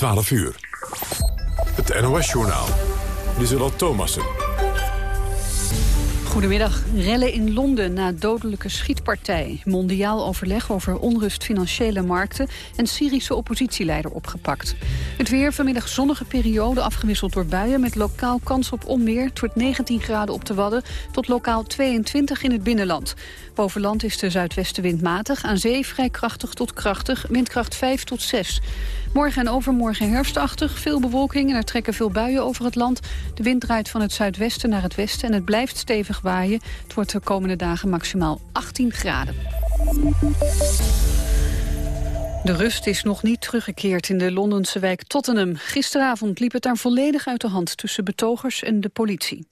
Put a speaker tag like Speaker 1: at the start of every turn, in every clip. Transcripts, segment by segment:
Speaker 1: 12 uur. Het NOS-journaal. Lieselot Thomassen.
Speaker 2: Goedemiddag. Rellen in Londen na dodelijke schietpartij. Mondiaal overleg over onrust financiële markten... en Syrische oppositieleider opgepakt. Het weer vanmiddag zonnige periode afgewisseld door buien... met lokaal kans op onweer. Het wordt 19 graden op de Wadden tot lokaal 22 in het binnenland. Boven land is de zuidwestenwind matig. Aan zee vrij krachtig tot krachtig. Windkracht 5 tot 6. Morgen en overmorgen herfstachtig. Veel bewolking en er trekken veel buien over het land. De wind draait van het zuidwesten naar het westen en het blijft stevig waaien. Het wordt de komende dagen maximaal 18 graden. De rust is nog niet teruggekeerd in de Londense wijk Tottenham. Gisteravond liep het daar volledig uit de hand tussen betogers en de politie.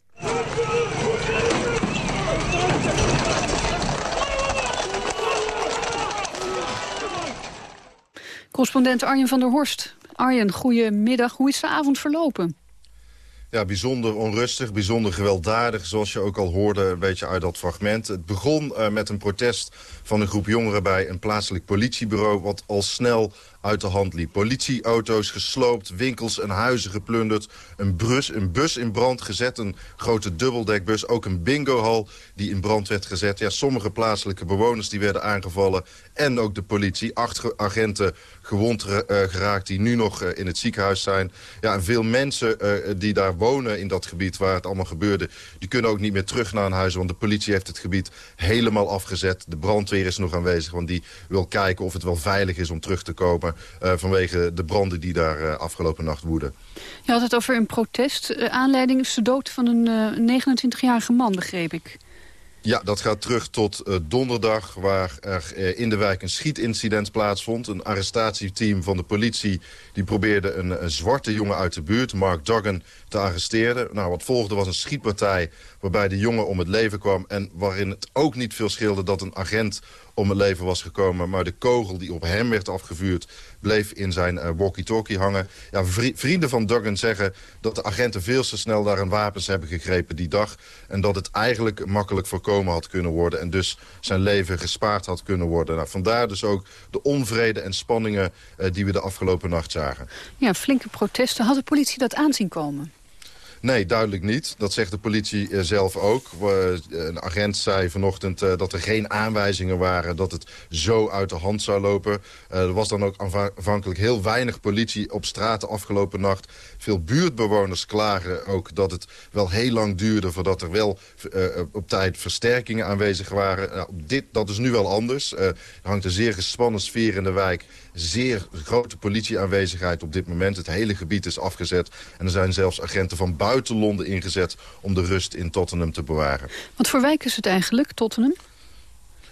Speaker 2: Correspondent Arjen van der Horst. Arjen, goedemiddag. Hoe is de avond verlopen?
Speaker 3: Ja, bijzonder onrustig, bijzonder gewelddadig, zoals je ook al hoorde een beetje uit dat fragment. Het begon uh, met een protest van een groep jongeren bij een plaatselijk politiebureau... wat al snel uit de hand liep. Politieauto's gesloopt, winkels en huizen geplunderd. Een, brus, een bus in brand gezet, een grote dubbeldekbus. Ook een bingohal die in brand werd gezet. Ja, sommige plaatselijke bewoners die werden aangevallen. En ook de politie. Acht agenten gewond uh, geraakt die nu nog uh, in het ziekenhuis zijn. Ja, en veel mensen uh, die daar wonen in dat gebied waar het allemaal gebeurde... die kunnen ook niet meer terug naar hun huis, want de politie heeft het gebied helemaal afgezet. De brandweer is nog aanwezig, want die wil kijken of het wel veilig is om terug te komen... vanwege de branden die daar afgelopen nacht woeden.
Speaker 2: Je had het over een protest. aanleiding is de dood van een 29-jarige man, begreep ik.
Speaker 3: Ja, dat gaat terug tot uh, donderdag, waar er uh, in de wijk een schietincident plaatsvond. Een arrestatieteam van de politie die probeerde een, een, zwarte jongen uit de buurt, Mark Duggan, te arresteren. Nou, wat volgde was een schietpartij waarbij de jongen om het leven kwam... en waarin het ook niet veel scheelde dat een agent om het leven was gekomen. Maar de kogel die op hem werd afgevuurd bleef in zijn uh, walkie-talkie hangen. Ja, vrienden van Duggan zeggen dat de agenten veel te snel daar een wapens hebben gegrepen die dag. En dat het eigenlijk makkelijk voorkomen had kunnen worden. En dus zijn leven gespaard had kunnen worden. Nou, vandaar dus ook de onvrede en spanningen uh, die we de afgelopen nacht zagen.
Speaker 2: Ja, flinke protesten. Had de politie dat aanzien komen?
Speaker 3: Nee, duidelijk niet. Dat zegt de politie uh, zelf ook. Uh, een agent zei vanochtend uh, dat er geen aanwijzingen waren... dat het zo uit de hand zou lopen. er was dan ook aanvankelijk heel weinig politie op straat de afgelopen nacht. Veel buurtbewoners klagen ook dat het wel heel lang duurde... voordat er wel op tijd versterkingen aanwezig waren. Nou, dit, dat is nu wel anders. er hangt een zeer gespannen sfeer in de wijk zeer grote politieaanwezigheid op dit moment. Het hele gebied is afgezet. En er zijn zelfs agenten van buiten Londen ingezet... om de rust in Tottenham te bewaren.
Speaker 2: Wat voor wijk is het eigenlijk, Tottenham?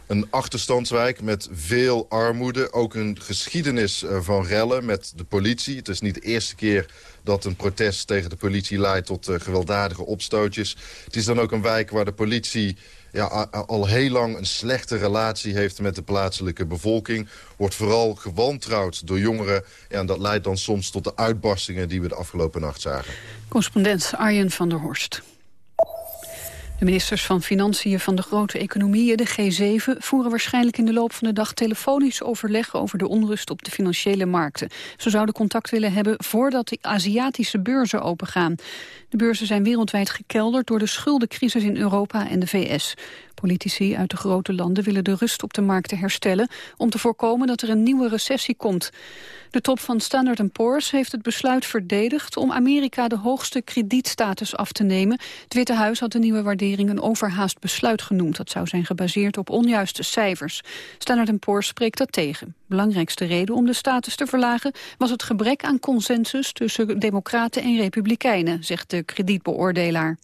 Speaker 3: Een achterstandswijk met veel armoede. Ook een geschiedenis eh, van rellen met de politie. Het is niet de eerste keer dat een protest tegen de politie leidt tot uh, gewelddadige opstootjes. Het is dan ook een wijk waar de politie ja, al heel lang een slechte relatie heeft met de plaatselijke bevolking. Wordt vooral gewantrouwd door jongeren. En dat leidt dan soms tot de uitbarstingen die we de afgelopen nacht zagen.
Speaker 2: Correspondent Arjen van der Horst. De ministers van Financiën van de grote economieën, de G7... voeren waarschijnlijk in de loop van de dag telefonisch overleg... over de onrust op de financiële markten. Ze zouden contact willen hebben voordat de Aziatische beurzen opengaan. De beurzen zijn wereldwijd gekelderd door de schuldencrisis in Europa en de VS. Politici uit de grote landen willen de rust op de markten herstellen... om te voorkomen dat er een nieuwe recessie komt. De top van Standard Poor's heeft het besluit verdedigd... om Amerika de hoogste kredietstatus af te nemen. Het Witte Huis had de nieuwe waardering een overhaast besluit genoemd. Dat zou zijn gebaseerd op onjuiste cijfers. Standard Poor's spreekt dat tegen. Belangrijkste reden om de status te verlagen... was het gebrek aan consensus tussen democraten en republikeinen... zegt de kredietbeoordelaar.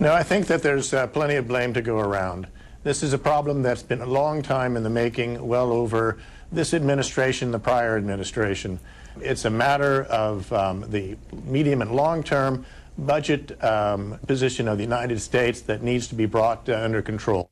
Speaker 4: No, I think that there's uh, plenty of blame to go around. This is a problem that's been a long time in the making, well over this administration, the prior administration. It's a matter of um, the medium and long term budget um, position of the United States that needs to be brought uh, under control.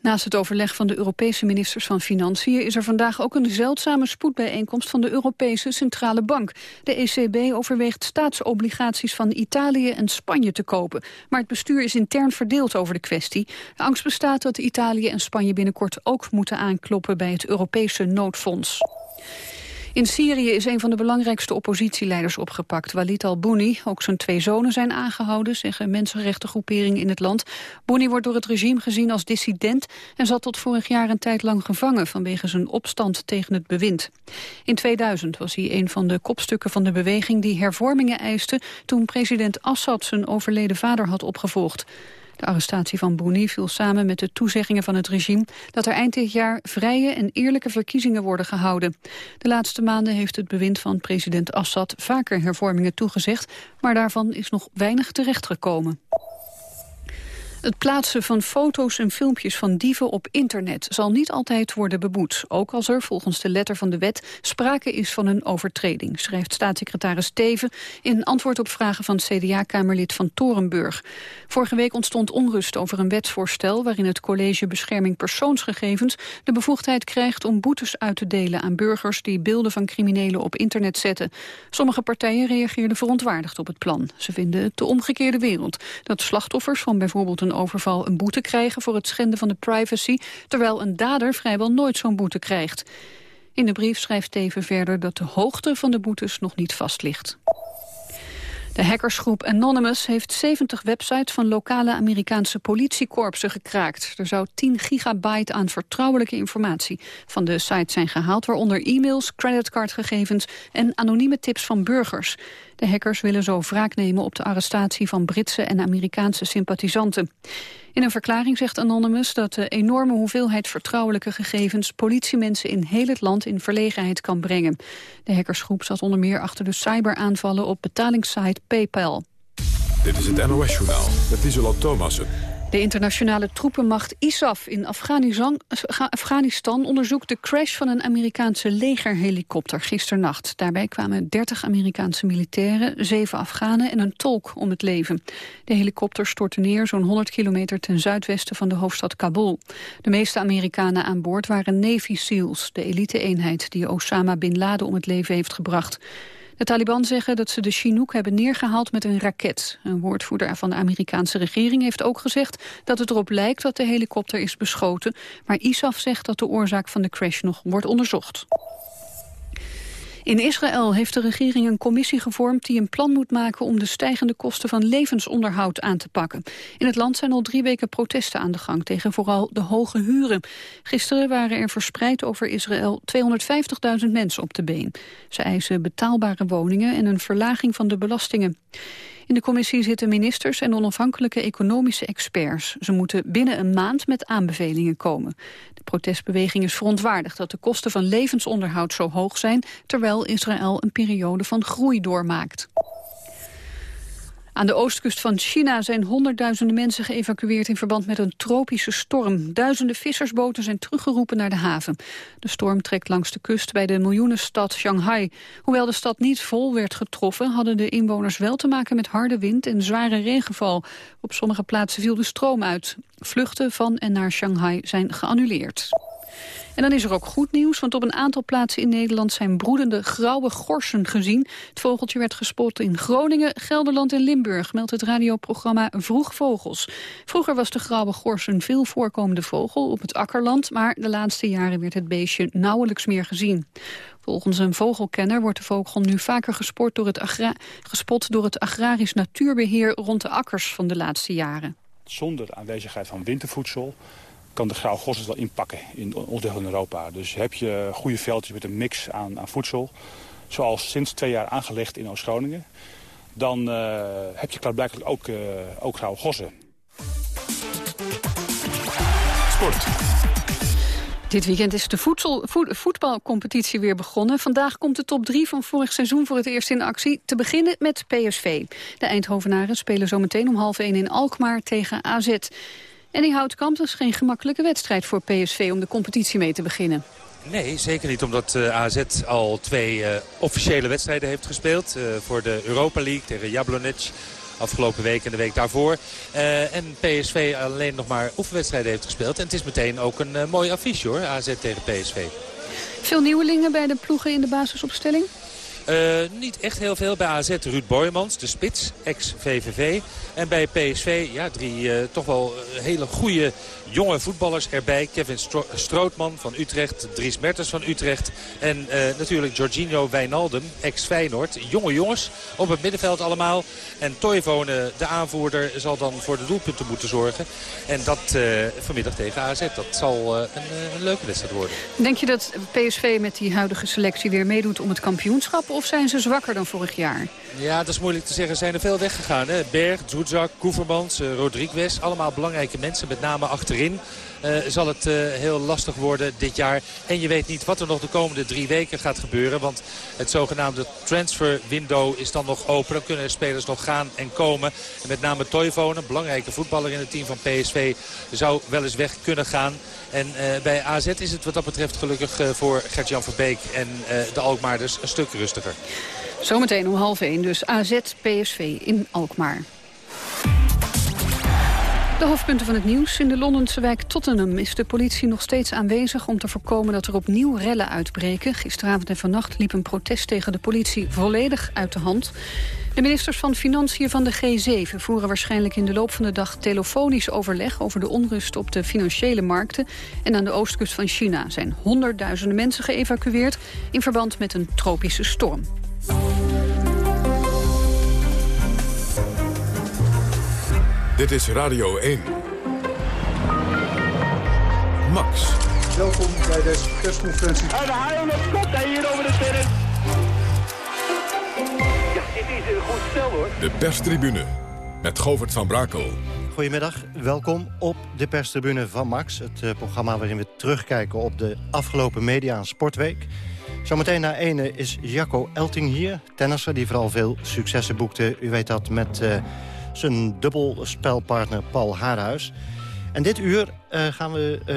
Speaker 2: Naast het overleg van de Europese ministers van Financiën... is er vandaag ook een zeldzame spoedbijeenkomst van de Europese Centrale Bank. De ECB overweegt staatsobligaties van Italië en Spanje te kopen. Maar het bestuur is intern verdeeld over de kwestie. Angst bestaat dat Italië en Spanje binnenkort ook moeten aankloppen... bij het Europese noodfonds. In Syrië is een van de belangrijkste oppositieleiders opgepakt, Walid al-Bouni. Ook zijn twee zonen zijn aangehouden, zeggen mensenrechtengroeperingen in het land. Bouni wordt door het regime gezien als dissident en zat tot vorig jaar een tijd lang gevangen vanwege zijn opstand tegen het bewind. In 2000 was hij een van de kopstukken van de beweging die hervormingen eiste toen president Assad zijn overleden vader had opgevolgd. De arrestatie van Bouni viel samen met de toezeggingen van het regime... dat er eind dit jaar vrije en eerlijke verkiezingen worden gehouden. De laatste maanden heeft het bewind van president Assad vaker hervormingen toegezegd... maar daarvan is nog weinig terechtgekomen. Het plaatsen van foto's en filmpjes van dieven op internet zal niet altijd worden beboet. Ook als er volgens de letter van de wet sprake is van een overtreding, schrijft staatssecretaris Teven in antwoord op vragen van CDA-kamerlid van Torenburg. Vorige week ontstond onrust over een wetsvoorstel waarin het College Bescherming Persoonsgegevens de bevoegdheid krijgt om boetes uit te delen aan burgers die beelden van criminelen op internet zetten. Sommige partijen reageerden verontwaardigd op het plan. Ze vinden het de omgekeerde wereld, dat slachtoffers van bijvoorbeeld een een overval een boete krijgen voor het schenden van de privacy, terwijl een dader vrijwel nooit zo'n boete krijgt. In de brief schrijft Teven verder dat de hoogte van de boetes nog niet vast ligt. De hackersgroep Anonymous heeft 70 websites van lokale Amerikaanse politiekorpsen gekraakt. Er zou 10 gigabyte aan vertrouwelijke informatie van de site zijn gehaald, waaronder e-mails, creditcardgegevens en anonieme tips van burgers. De hackers willen zo wraak nemen op de arrestatie van Britse en Amerikaanse sympathisanten. In een verklaring zegt Anonymous dat de enorme hoeveelheid vertrouwelijke gegevens politiemensen in heel het land in verlegenheid kan brengen. De hackersgroep zat onder meer achter de cyberaanvallen op betalingssite PayPal.
Speaker 1: Dit is het NOS Journaal met Isola Thomassen.
Speaker 2: De internationale troepenmacht ISAF in Afghanistan onderzoekt de crash van een Amerikaanse legerhelikopter gisternacht. Daarbij kwamen 30 Amerikaanse militairen, 7 Afghanen en een tolk om het leven. De helikopter stortte neer zo'n 100 kilometer ten zuidwesten van de hoofdstad Kabul. De meeste Amerikanen aan boord waren Navy SEALs, de elite-eenheid die Osama Bin Laden om het leven heeft gebracht. De Taliban zeggen dat ze de Chinook hebben neergehaald met een raket. Een woordvoerder van de Amerikaanse regering heeft ook gezegd dat het erop lijkt dat de helikopter is beschoten. Maar ISAF zegt dat de oorzaak van de crash nog wordt onderzocht. In Israël heeft de regering een commissie gevormd die een plan moet maken om de stijgende kosten van levensonderhoud aan te pakken. In het land zijn al drie weken protesten aan de gang tegen vooral de hoge huren. Gisteren waren er verspreid over Israël 250.000 mensen op de been. Ze eisen betaalbare woningen en een verlaging van de belastingen. In de commissie zitten ministers en onafhankelijke economische experts. Ze moeten binnen een maand met aanbevelingen komen. De protestbeweging is verontwaardigd dat de kosten van levensonderhoud zo hoog zijn... terwijl Israël een periode van groei doormaakt. Aan de oostkust van China zijn honderdduizenden mensen geëvacueerd in verband met een tropische storm. Duizenden vissersboten zijn teruggeroepen naar de haven. De storm trekt langs de kust bij de miljoenenstad Shanghai. Hoewel de stad niet vol werd getroffen, hadden de inwoners wel te maken met harde wind en zware regenval. Op sommige plaatsen viel de stroom uit. Vluchten van en naar Shanghai zijn geannuleerd. En dan is er ook goed nieuws, want op een aantal plaatsen in Nederland zijn broedende grauwe gorsen gezien. Het vogeltje werd gespot in Groningen, Gelderland en Limburg, meldt het radioprogramma Vroeg Vogels. Vroeger was de grauwe gors een veel voorkomende vogel op het akkerland, maar de laatste jaren werd het beestje nauwelijks meer gezien. Volgens een vogelkenner wordt de vogel nu vaker gespot door het, gespot door het agrarisch natuurbeheer rond de akkers van de laatste jaren.
Speaker 5: Zonder aanwezigheid van wintervoedsel kan de grauw gosses wel inpakken in ons deel van Europa. Dus heb je goede veldjes met een mix aan, aan voedsel, zoals sinds twee jaar aangelegd in Oost-Groningen, dan uh, heb je klaarblijkelijk ook, uh, ook grauwe gossen.
Speaker 1: Sport.
Speaker 2: Dit weekend is de voedsel, voetbalcompetitie weer begonnen. Vandaag komt de top 3 van vorig seizoen voor het eerst in actie. Te beginnen met PSV. De Eindhovenaren spelen zometeen om half 1 in Alkmaar tegen AZ. En die Houtkamp, dat is geen gemakkelijke wedstrijd voor PSV om de competitie mee te beginnen.
Speaker 6: Nee, zeker niet omdat uh, eh, AZ al twee uh, officiële wedstrijden heeft gespeeld. Uh, voor de Europa League tegen Jablonec afgelopen week en de week daarvoor. en PSV alleen nog maar oefenwedstrijden heeft gespeeld. En het is meteen ook een mooi affiche hoor, AZ tegen PSV.
Speaker 2: Veel nieuwelingen bij de ploegen in de basisopstelling?
Speaker 6: Niet echt heel veel. Bij AZ Ruud Boymans, de spits, ex-VVV. En bij PSV, ja, drie toch wel hele goede jonge voetballers erbij. Kevin Strootman van Utrecht, Dries Mertens van Utrecht. En natuurlijk Jorginho Wijnaldum, ex-Feyenoord. Jonge jongens op het middenveld allemaal. En Toivonen, de aanvoerder, zal dan voor de doelpunten moeten zorgen. En dat vanmiddag tegen AZ. Dat zal een, een leuke wedstrijd worden.
Speaker 2: Denk je dat PSV met die huidige selectie weer meedoet om het kampioenschap? Of zijn ze zwakker dan vorig jaar?
Speaker 6: Ja, dat is moeilijk te zeggen. Zijn er veel weggegaan. Hè? Berg, Zuzak, Koevermans, uh, Rodriguez. Allemaal belangrijke mensen, met name achterin. Uh, zal het uh, heel lastig worden dit jaar. En je weet niet wat er nog de komende drie weken gaat gebeuren. Want het zogenaamde transfer window is dan nog open. Dan kunnen er spelers nog gaan en komen. En met name Toivonen, een belangrijke voetballer in het team van PSV... zou wel eens weg kunnen gaan. En uh, bij AZ is het wat dat betreft gelukkig voor Gert-Jan Verbeek en de Alkmaarders een stuk rustiger.
Speaker 2: Zometeen om half 1 dus AZ PSV in Alkmaar. De hoofdpunten van het nieuws. In de Londense wijk Tottenham is de politie nog steeds aanwezig... om te voorkomen dat er opnieuw rellen uitbreken. Gisteravond en vannacht liep een protest tegen de politie volledig uit de hand. De ministers van Financiën van de G7 voeren waarschijnlijk in de loop van de dag telefonisch overleg over de onrust op de financiële markten. En aan de oostkust van China zijn honderdduizenden mensen geëvacueerd in verband met een tropische storm.
Speaker 1: Dit is Radio 1. Max.
Speaker 7: Welkom bij deze persconferentie.
Speaker 8: En de haal komt hij hier over de terrein. Ja, dit is een goed spel hoor.
Speaker 1: De perstribune met Govert van Brakel.
Speaker 9: Goedemiddag, welkom op de perstribune van Max. Het uh, programma waarin we terugkijken op de afgelopen media- en sportweek. Zometeen na ene is Jacco Elting hier. Tennisser die vooral veel successen boekte. U weet dat met uh, zijn dubbelspelpartner Paul Haarhuis. En dit uur uh, gaan we uh,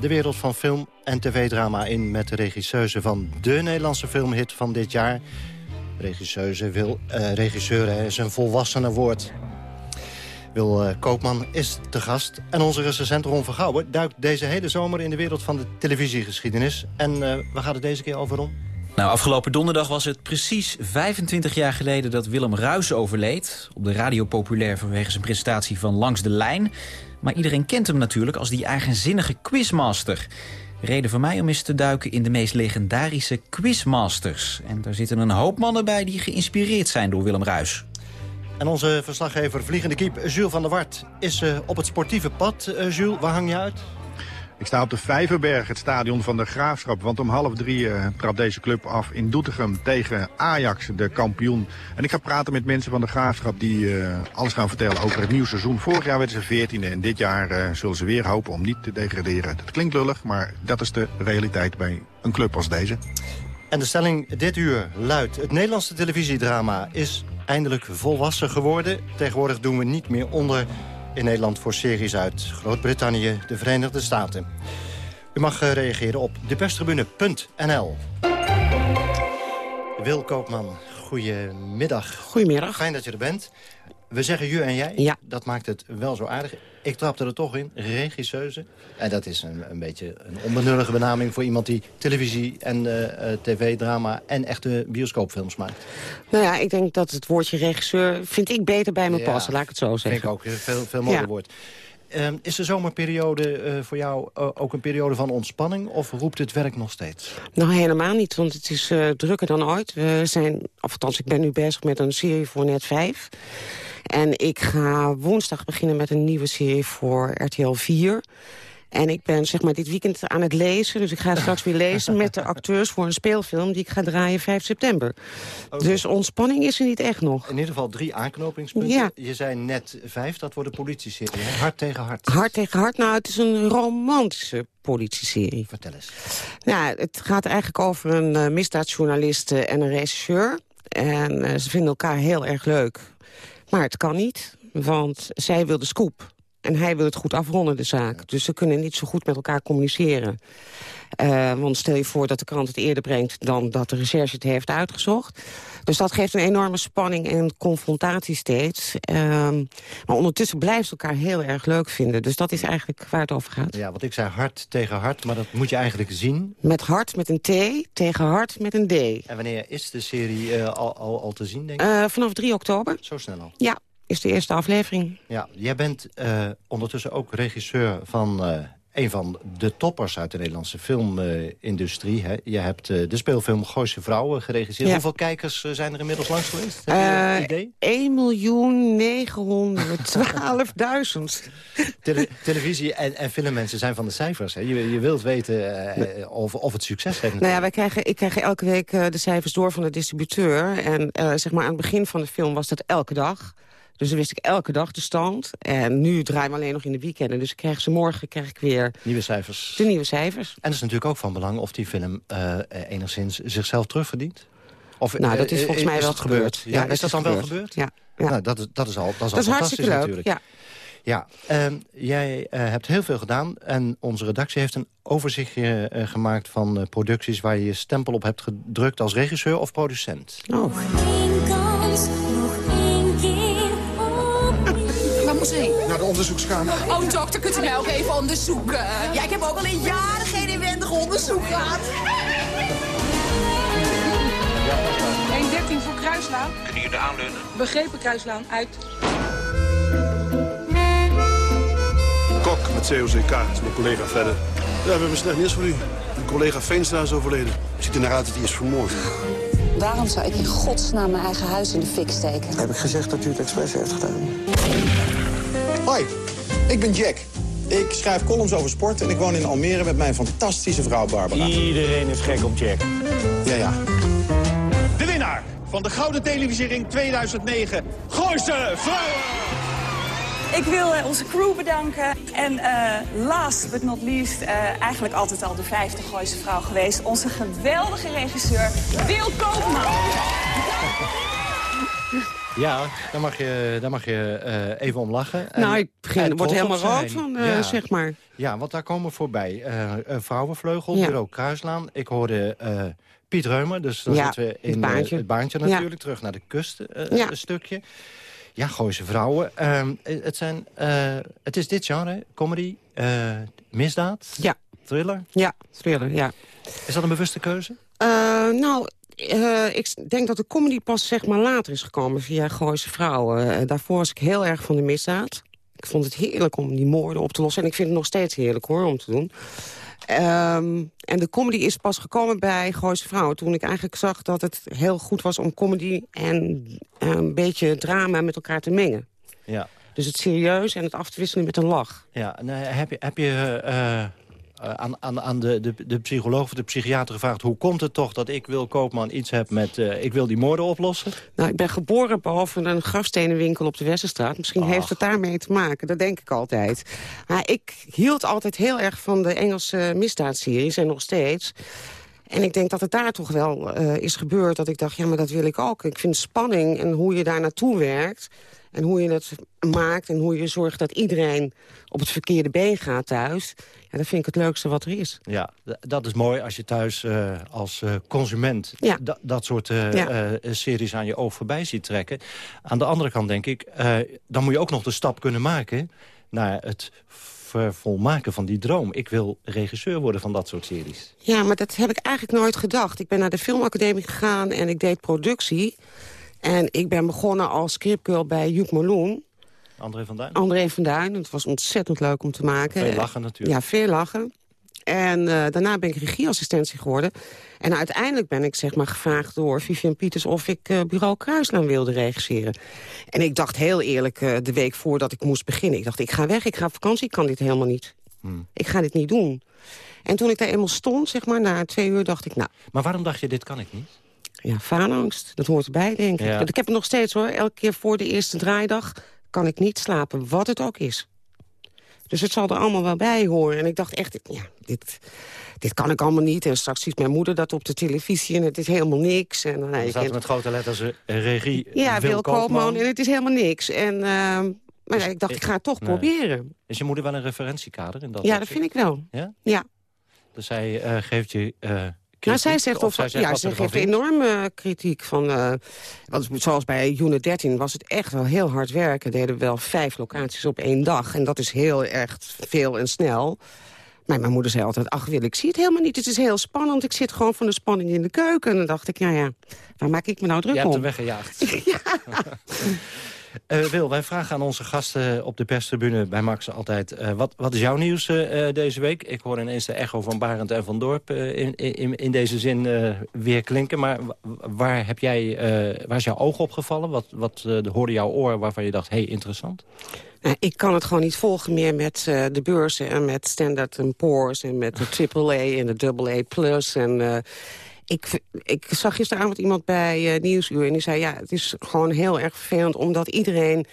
Speaker 9: de wereld van film en tv-drama in... met de regisseuse van de Nederlandse filmhit van dit jaar. Regisseuse wil... regisseur is een volwassene woord. Wil uh, Koopman is te gast. En onze recensent Ron Vergouwen duikt deze hele zomer in de wereld van de televisiegeschiedenis. En uh, waar gaat het deze keer over, om?
Speaker 10: Nou, afgelopen donderdag was het precies 25 jaar geleden dat Willem Ruis overleed. Op de radio populair vanwege zijn presentatie van Langs de Lijn. Maar iedereen kent hem natuurlijk als die eigenzinnige quizmaster. Reden voor mij om eens te duiken in de meest legendarische quizmasters. En daar zitten een hoop mannen bij die geïnspireerd zijn door Willem Ruis.
Speaker 9: En onze verslaggever Vliegende Kiep, Jules van der Wart, is uh, op het sportieve pad. Uh, Jules, waar hang je uit?
Speaker 11: Ik sta op de Vijverberg, het stadion van de Graafschap. Want om half drie uh, trapt deze club af in Doetinchem tegen Ajax, de kampioen. En ik ga praten met mensen van de Graafschap die uh, alles gaan vertellen over het nieuwe seizoen. Vorig jaar werden ze veertiende en dit jaar uh, zullen ze weer hopen om niet te degraderen. Dat klinkt lullig, maar dat is de realiteit bij een club als deze.
Speaker 9: En de stelling dit uur luidt... het Nederlandse televisiedrama is eindelijk volwassen geworden. Tegenwoordig doen we niet meer onder in Nederland voor series uit Groot-Brittannië, de Verenigde Staten. U mag uh, reageren op deperstribune.nl. Wil Koopman, goedemiddag.
Speaker 12: Goedemiddag.
Speaker 9: Fijn dat je er bent. We zeggen je en jij.
Speaker 12: Ja.
Speaker 9: Dat maakt het wel zo aardig. Ik trapte er toch in, regisseuse. En dat is een, een beetje een onbenullige benaming voor iemand die televisie en uh, uh, tv-drama en echte bioscoopfilms maakt.
Speaker 12: Nou ja, ik denk dat het woordje regisseur vind ik beter bij me ja, passen, laat ik het zo zeggen.
Speaker 9: Vind ik ook, veel, veel mooier ja. woord. Um, is de zomerperiode uh, voor jou uh, ook een periode van ontspanning... of roept het werk nog steeds?
Speaker 12: Nou, helemaal niet, want het is uh, drukker dan ooit. We zijn, of althans, ik ben nu bezig met een serie voor Net 5. En ik ga woensdag beginnen met een nieuwe serie voor RTL 4... En ik ben zeg maar dit weekend aan het lezen. Dus ik ga straks weer lezen met de acteurs voor een speelfilm... die ik ga draaien 5 september. Okay. Dus ontspanning is er niet echt nog.
Speaker 9: In ieder geval drie aanknopingspunten.
Speaker 12: Ja.
Speaker 9: Je zei net vijf, dat wordt een politieserie. Hè? Hart tegen hart.
Speaker 12: Hart tegen hart. Nou, het is een romantische politieserie.
Speaker 9: Vertel eens.
Speaker 12: Nou, het gaat eigenlijk over een uh, misdaadjournalist uh, en een regisseur. En uh, ze vinden elkaar heel erg leuk. Maar het kan niet, want zij wil de scoop. En hij wil het goed afronden, de zaak. Dus ze kunnen niet zo goed met elkaar communiceren. Uh, want stel je voor dat de krant het eerder brengt... dan dat de recherche het heeft uitgezocht. Dus dat geeft een enorme spanning en confrontatie steeds. Um, maar ondertussen blijven ze elkaar heel erg leuk vinden. Dus dat is eigenlijk waar het over gaat.
Speaker 9: Ja, wat ik zei hart tegen hart, maar dat moet je eigenlijk zien.
Speaker 12: Met hart met een T tegen hart met een D.
Speaker 9: En wanneer is de serie uh, al, al, al, te zien, denk
Speaker 12: ik? Uh, vanaf 3 oktober.
Speaker 9: Zo snel al?
Speaker 12: Ja, is de eerste aflevering.
Speaker 9: Ja, jij bent ondertussen ook regisseur van een van de toppers uit de Nederlandse filmindustrie. Hè. Je hebt uh, de speelfilm Gooise Vrouwen geregisseerd. Hoeveel kijkers zijn er inmiddels langs geweest? Heb
Speaker 12: je uh, idee? 1 miljoen 912.000.
Speaker 9: Tele televisie en, en filmmensen zijn van de cijfers. Hè. Je, je wilt weten of, of het succes heeft.
Speaker 12: Nou ja, wij krijgen, ik krijg elke week de cijfers door van de distributeur. En zeg maar aan het begin van de film was dat elke dag... Dus dan wist ik elke dag de stand. En nu draaien we alleen nog in de weekenden. Dus ik krijg ze morgen krijg ik weer...
Speaker 9: Nieuwe cijfers.
Speaker 12: De nieuwe cijfers. En
Speaker 9: dat is natuurlijk ook van belang of die film uh, enigszins zichzelf terugverdient.
Speaker 12: Of, nou, dat is volgens mij wel gebeurd. gebeurd.
Speaker 9: Ja, is dat dan wel gebeurd?
Speaker 12: Ja. ja.
Speaker 9: Nou, dat, is, dat is al, dat is dat al is fantastisch leuk. natuurlijk.
Speaker 12: Ja.
Speaker 9: Ja, uh, jij uh, hebt heel veel gedaan en onze redactie heeft een overzichtje uh, gemaakt van producties... waar je je stempel op hebt gedrukt als regisseur of producent.
Speaker 12: Oh.
Speaker 7: Naar de onderzoekskamer.
Speaker 13: Oh, dokter, kunt u mij ook even onderzoeken? Ja, ik heb ook al in jaren geen inwendig onderzoek gehad.
Speaker 14: 113 voor Kruislaan.
Speaker 15: Kunnen jullie aanleunen?
Speaker 14: Begrepen Kruislaan, uit.
Speaker 16: Kok met COCK, is mijn collega verder. Ja, we hebben slecht nieuws voor u. Een collega Veenstra is overleden. Ziet er naar uit dat hij is vermoord.
Speaker 17: Waarom zou ik in godsnaam mijn eigen huis in de fik steken?
Speaker 18: Heb ik gezegd dat u het expres heeft gedaan? Hoi, ik ben Jack. Ik schrijf columns over sport en ik woon in Almere met mijn fantastische vrouw Barbara.
Speaker 19: Iedereen is gek op Jack.
Speaker 18: Ja, ja.
Speaker 20: De winnaar van de Gouden Televisiering 2009, Gooise Vrouwen!
Speaker 21: Ik wil uh, onze crew bedanken. En uh, last but not least, uh, eigenlijk altijd al de vijfde Gooise vrouw geweest. Onze geweldige regisseur, Wil Koopman.
Speaker 9: Ja, daar mag je, daar mag je uh, even om lachen.
Speaker 12: Nou, ik begin, word helemaal rood van, uh, ja. zeg maar.
Speaker 9: Ja, want daar komen voorbij. Uh, vrouwenvleugel, ja. bureau Kruislaan. Ik hoorde Piet Reumer, dus dan ja, zitten we in het baantje, het baantje natuurlijk. Terug naar de kust, een stukje. Ja, Gooise vrouwen. Ehm, het, zijn, het is dit genre, comedy, misdaad,
Speaker 12: ja.
Speaker 9: thriller?
Speaker 12: Ja, thriller, ja.
Speaker 9: Is dat een bewuste keuze?
Speaker 12: nou, uh, ik denk dat de comedy pas zeg maar later is gekomen via Gooise Vrouwen. Uh, daarvoor was ik heel erg van de misdaad. Ik vond het heerlijk om die moorden op te lossen. En ik vind het nog steeds heerlijk hoor, om te doen. Um, en de comedy is pas gekomen bij Gooise Vrouwen. Toen ik eigenlijk zag dat het heel goed was om comedy en een beetje drama met elkaar te mengen.
Speaker 9: Ja.
Speaker 12: Dus het serieus en het af te wisselen met een lach.
Speaker 9: Ja, heb je, heb je uh, aan, aan, aan de, de, de psycholoog of de psychiater gevraagd... hoe komt het toch dat ik, Wil Koopman, iets heb met... Uh, ik wil die moorden oplossen?
Speaker 12: Nou, ik ben geboren boven een grafstenenwinkel op de Westerstraat. Misschien heeft het daarmee te maken, dat denk ik altijd. Maar ik hield altijd heel erg van de Engelse misdaadseries en nog steeds... En ik denk dat het daar toch wel uh, is gebeurd. Dat ik dacht, ja, maar dat wil ik ook. Ik vind spanning en hoe je daar naartoe werkt... en hoe je het maakt en hoe je zorgt dat iedereen op het verkeerde been gaat thuis... Ja, dat vind ik het leukste wat er is.
Speaker 9: Ja, dat is mooi als je thuis uh, als uh, consument
Speaker 12: ja.
Speaker 9: dat soort ja. series aan je oog voorbij ziet trekken. Aan de andere kant denk ik, dan moet je ook nog de stap kunnen maken... naar het volmaken van die droom. Ik wil regisseur worden van dat soort series.
Speaker 12: Ja, maar dat heb ik eigenlijk nooit gedacht. Ik ben naar de filmacademie gegaan en ik deed productie. En ik ben begonnen als scriptgirl bij Joep Meloen.
Speaker 9: André van Duin?
Speaker 12: André van Duin. Het was ontzettend leuk om te maken.
Speaker 9: Veel lachen natuurlijk.
Speaker 12: Ja, veel lachen. En uh, daarna ben ik regieassistentie geworden. En uiteindelijk ben ik zeg maar gevraagd door Vivian Pieters... of ik uh, Bureau Kruislaan wilde regisseren. En ik dacht heel eerlijk uh, de week voordat ik moest beginnen... ik dacht, ik ga weg, ik ga op vakantie, ik kan dit helemaal niet. Hmm. Ik ga dit niet doen. En toen ik daar eenmaal stond, zeg maar, na twee uur dacht ik... nou.
Speaker 9: Maar waarom dacht je, dit kan ik niet?
Speaker 12: Ja, faanangst. Dat hoort erbij, denk ik. Ja. Ik heb het nog steeds, hoor. Elke keer voor de eerste draaidag kan ik niet slapen, wat het ook is. Dus het zal er allemaal wel bij horen. En ik dacht echt, ja, dit, dit kan ik allemaal niet. En straks ziet mijn moeder dat op de televisie en het is helemaal niks. En dan
Speaker 9: staat met grote letters uh, regie
Speaker 12: Ja, Wil Koopman. En het is helemaal niks. En uh, Maar
Speaker 9: Is-
Speaker 12: ik dacht, ik ga het toch
Speaker 9: Nee.
Speaker 12: proberen.
Speaker 9: Is je moeder wel een referentiekader in dat
Speaker 12: Ja, dat vind ik wel.
Speaker 9: Ja?
Speaker 12: Ja.
Speaker 9: Dus zij eh, geeft je eh
Speaker 12: Nou, zij zegt,
Speaker 9: of
Speaker 12: of,
Speaker 9: zij zegt
Speaker 12: ja, ze geeft enorme kritiek. Van, eh, want zoals bij Unit 13 was het echt wel heel hard werken. Deden we wel vijf locaties op één dag. En dat is heel erg veel en snel. Maar mijn moeder zei altijd, ach Wil, ik zie het helemaal niet. Het is heel spannend. Ik zit gewoon van de spanning in de keuken. En dan dacht ik, ja ja, waar maak ik me nou druk
Speaker 9: Je
Speaker 12: om?
Speaker 9: hebt hem weggejaagd. Eh, Wil, wij vragen aan onze gasten op de perstribune bij Max altijd... eh, wat, wat is jouw nieuws eh, deze week? Ik hoor ineens de echo van Barend en van Dorp in, in, in deze zin weer klinken. Maar wa- waar, heb jij, waar is jouw oog opgevallen? Wat, wat hoorde jouw oor waarvan je dacht, hé, hey, interessant?
Speaker 12: Nou, ik kan het gewoon niet volgen meer met de beurzen en met Standard Poor's en met de AAA en de AA Plus. En, eh, ik, ik zag gisteravond iemand bij eh, Nieuwsuur en die zei... ja, het is gewoon heel erg vervelend omdat iedereen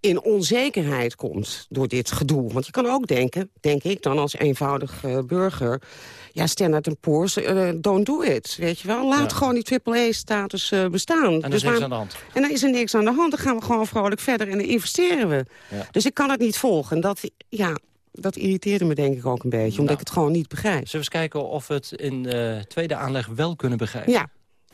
Speaker 12: in onzekerheid komt door dit gedoe. Want je kan ook denken, denk ik dan als eenvoudig eh, burger... ja, Standard Poor's, eh, don't do it, weet je wel. Laat
Speaker 9: Ja.
Speaker 12: gewoon die AAA-status eh, bestaan.
Speaker 9: En er is niks aan de hand.
Speaker 12: en dan is er niks aan de hand. Dan gaan we gewoon vrolijk verder en dan investeren we.
Speaker 9: Ja.
Speaker 12: Dus ik kan het niet volgen. En dat, ja, dat irriteerde me denk ik ook een beetje. Omdat
Speaker 9: Nou.
Speaker 12: ik het gewoon niet begrijp.
Speaker 9: Zullen we eens kijken of we het in eh, tweede aanleg wel kunnen begrijpen?
Speaker 12: Ja.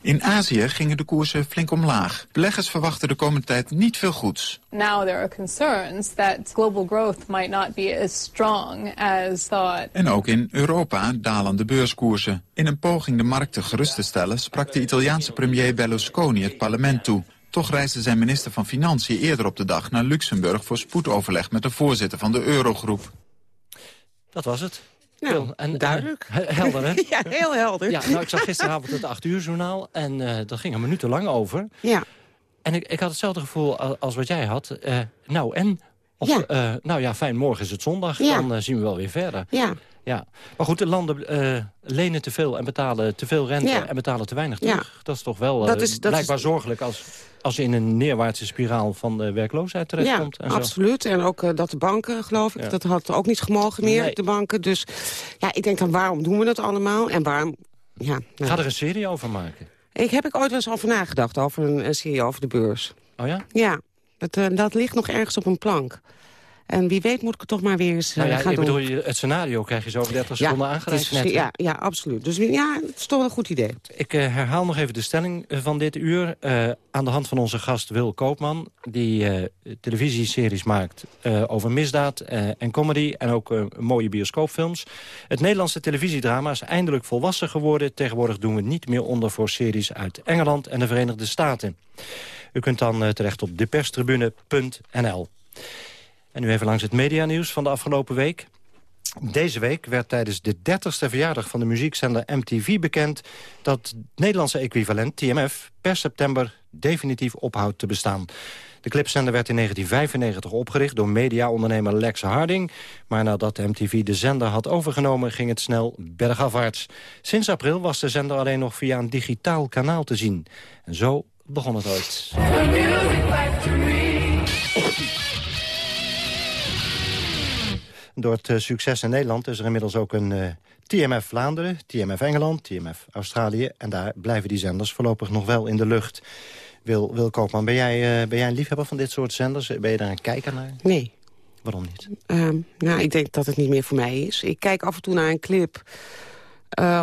Speaker 15: In Azië gingen de koersen flink omlaag. Beleggers verwachten de komende tijd niet veel goeds.
Speaker 19: Now there are concerns that global growth might not be as strong as thought.
Speaker 15: En ook in Europa dalen de beurskoersen. In een poging de markten gerust te stellen... sprak de Italiaanse premier Berlusconi het parlement toe. Toch reisde zijn minister van Financiën eerder op de dag naar Luxemburg... voor spoedoverleg met de voorzitter van de Eurogroep.
Speaker 9: Dat was het.
Speaker 12: Nou,
Speaker 9: en,
Speaker 12: duidelijk.
Speaker 9: eh, he- helder, hè?
Speaker 12: Ja, heel helder.
Speaker 9: Ja, nou, ik zag gisteravond het 8 uur journaal en eh dat ging er minutenlang over.
Speaker 12: Ja.
Speaker 9: En ik, ik had hetzelfde gevoel als wat jij had. Eh, nou, en? Of,
Speaker 12: Ja.
Speaker 9: eh, nou ja, fijn, morgen is het zondag.
Speaker 12: Ja.
Speaker 9: Dan eh, zien we wel weer verder.
Speaker 12: Ja.
Speaker 9: Ja. Maar goed, de landen eh, lenen te veel en betalen te veel rente
Speaker 12: Ja.
Speaker 9: en betalen te weinig
Speaker 12: Ja.
Speaker 9: terug. Dat is toch wel eh,
Speaker 12: Dat is- dat
Speaker 9: blijkbaar
Speaker 12: is-
Speaker 9: zorgelijk als, als je in een neerwaartse spiraal van werkloosheid
Speaker 12: Ja,
Speaker 9: terechtkomt. en zo.
Speaker 12: absoluut. En ook eh, dat de banken, geloof ik,
Speaker 9: Ja.
Speaker 12: dat had ook niet gemogen meer,
Speaker 9: Nee.
Speaker 12: de banken. Dus ja, ik denk dan, waarom doen we het allemaal? En waarom... Ja, nou,
Speaker 9: Ga er een serie over maken.
Speaker 12: ik heb ik ooit wel eens over nagedacht, over een, een serie over de beurs.
Speaker 9: Oh ja?
Speaker 12: Ja, dat, dat ligt nog ergens op een plank. En wie weet moet ik het toch maar weer eens eh,
Speaker 9: Nou ja,
Speaker 12: gaan
Speaker 9: ik
Speaker 12: doen.
Speaker 9: bedoel, je- het scenario krijg je zo over 30 seconden aangereikt. net,
Speaker 12: ja, ja, absoluut. Dus ja, het is toch een goed idee.
Speaker 9: Ik eh, herhaal nog even de stelling eh, van dit uur. eh, aan de hand van onze gast Wil Koopman. Die eh, televisieseries maakt eh, over misdaad eh, en comedy. En ook eh, mooie bioscoopfilms. Het Nederlandse televisiedrama is eindelijk volwassen geworden. Tegenwoordig doen we niet meer onder voor series uit Engeland en de Verenigde Staten. U kunt dan eh, terecht op deperstribune.nl. Nu even langs het medianieuws van de afgelopen week. Deze week werd tijdens de 30ste verjaardag van de muziekzender MTV bekend... dat het Nederlandse equivalent, TMF, per september definitief ophoudt te bestaan. De clipzender werd in 1995 opgericht door mediaondernemer Lex Harding. Maar nadat MTV de zender had overgenomen, ging het snel bergafwaarts. Sinds april was de zender alleen nog via een digitaal kanaal te zien. En zo begon het ooit. Door het eh, succes in Nederland is er inmiddels ook een eh, TMF Vlaanderen, TMF Engeland, TMF Australië. En daar blijven die zenders voorlopig nog wel in de lucht. Wil, Wil Koopman, ben jij, eh, ben jij een liefhebber van dit soort zenders? Ben je daar een kijker naar?
Speaker 12: Nee.
Speaker 9: Waarom niet?
Speaker 12: Ehm, nou, ik denk dat het niet meer voor mij is. Ik kijk af en toe naar een clip.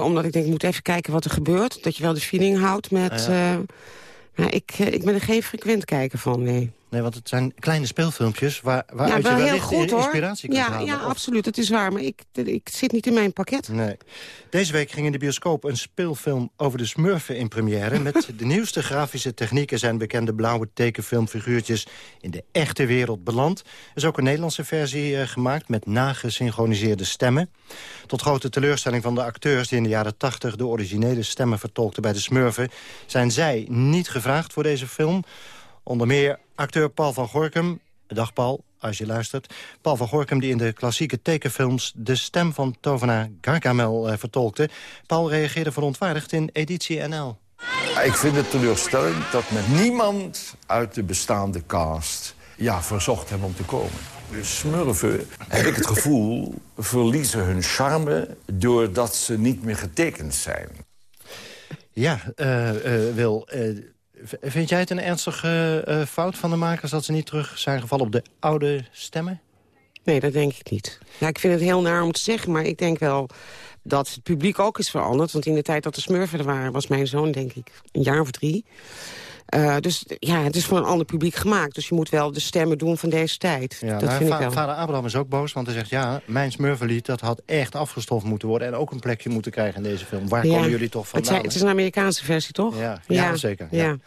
Speaker 12: omdat ik denk, ik moet even kijken wat er gebeurt. Dat je wel de feeling houdt met...
Speaker 9: Ja.
Speaker 12: ik, ik ben er geen frequent kijker van, nee.
Speaker 9: Nee, want het zijn kleine speelfilmpjes waar, waaruit
Speaker 12: ja, wel
Speaker 9: je
Speaker 12: heel goed, hoor.
Speaker 9: inspiratie kunt
Speaker 12: ja,
Speaker 9: halen.
Speaker 12: Ja,
Speaker 9: Of-
Speaker 12: absoluut, dat is waar. Maar ik, ik zit niet in mijn pakket.
Speaker 9: Nee. Deze week ging in de bioscoop een speelfilm over de smurfen in première... met de nieuwste grafische technieken zijn bekende blauwe tekenfilmfiguurtjes... in de echte wereld beland. Er is ook een Nederlandse versie eh, gemaakt met nagesynchroniseerde stemmen. Tot grote teleurstelling van de acteurs die in de jaren 80 de originele stemmen vertolkten bij de smurfen... zijn zij niet gevraagd voor deze film... Onder meer acteur Paul van Gorkum. Dag Paul, als je luistert. Paul van Gorkum die in de klassieke tekenfilms... de stem van tovenaar Gargamel eh, vertolkte. Paul reageerde verontwaardigd in editie NL.
Speaker 22: Ik vind het teleurstellend dat met niemand uit de bestaande cast... ja, verzocht hebben om te komen. De smurfen, heb ik het gevoel, verliezen hun charme... doordat ze niet meer getekend zijn.
Speaker 9: Ja, eh, eh, Wil, eh, Vind jij het een ernstige eh, fout van de makers... dat ze niet terug zijn gevallen op de oude stemmen?
Speaker 12: Nee, dat denk ik niet. Ja, ik vind het heel naar om te zeggen, maar ik denk wel dat het publiek ook is veranderd. Want in de tijd dat de smurfen er waren, was mijn zoon, denk ik, een jaar of drie. Eh, dus ja, het is voor een ander publiek gemaakt. Dus je moet wel de stemmen doen van deze tijd.
Speaker 9: Ja,
Speaker 12: dat
Speaker 9: nou,
Speaker 12: vind ik wel.
Speaker 9: Vader Abraham is ook boos, want hij zegt... ja, mijn smurfenlied dat had echt afgestoft moeten worden... en ook een plekje moeten krijgen in deze film. Waar
Speaker 12: Ja.
Speaker 9: komen jullie toch
Speaker 12: het,
Speaker 9: vandaan?
Speaker 12: zijn- het is een Amerikaanse versie, toch?
Speaker 9: Ja, ja, zeker. Ja.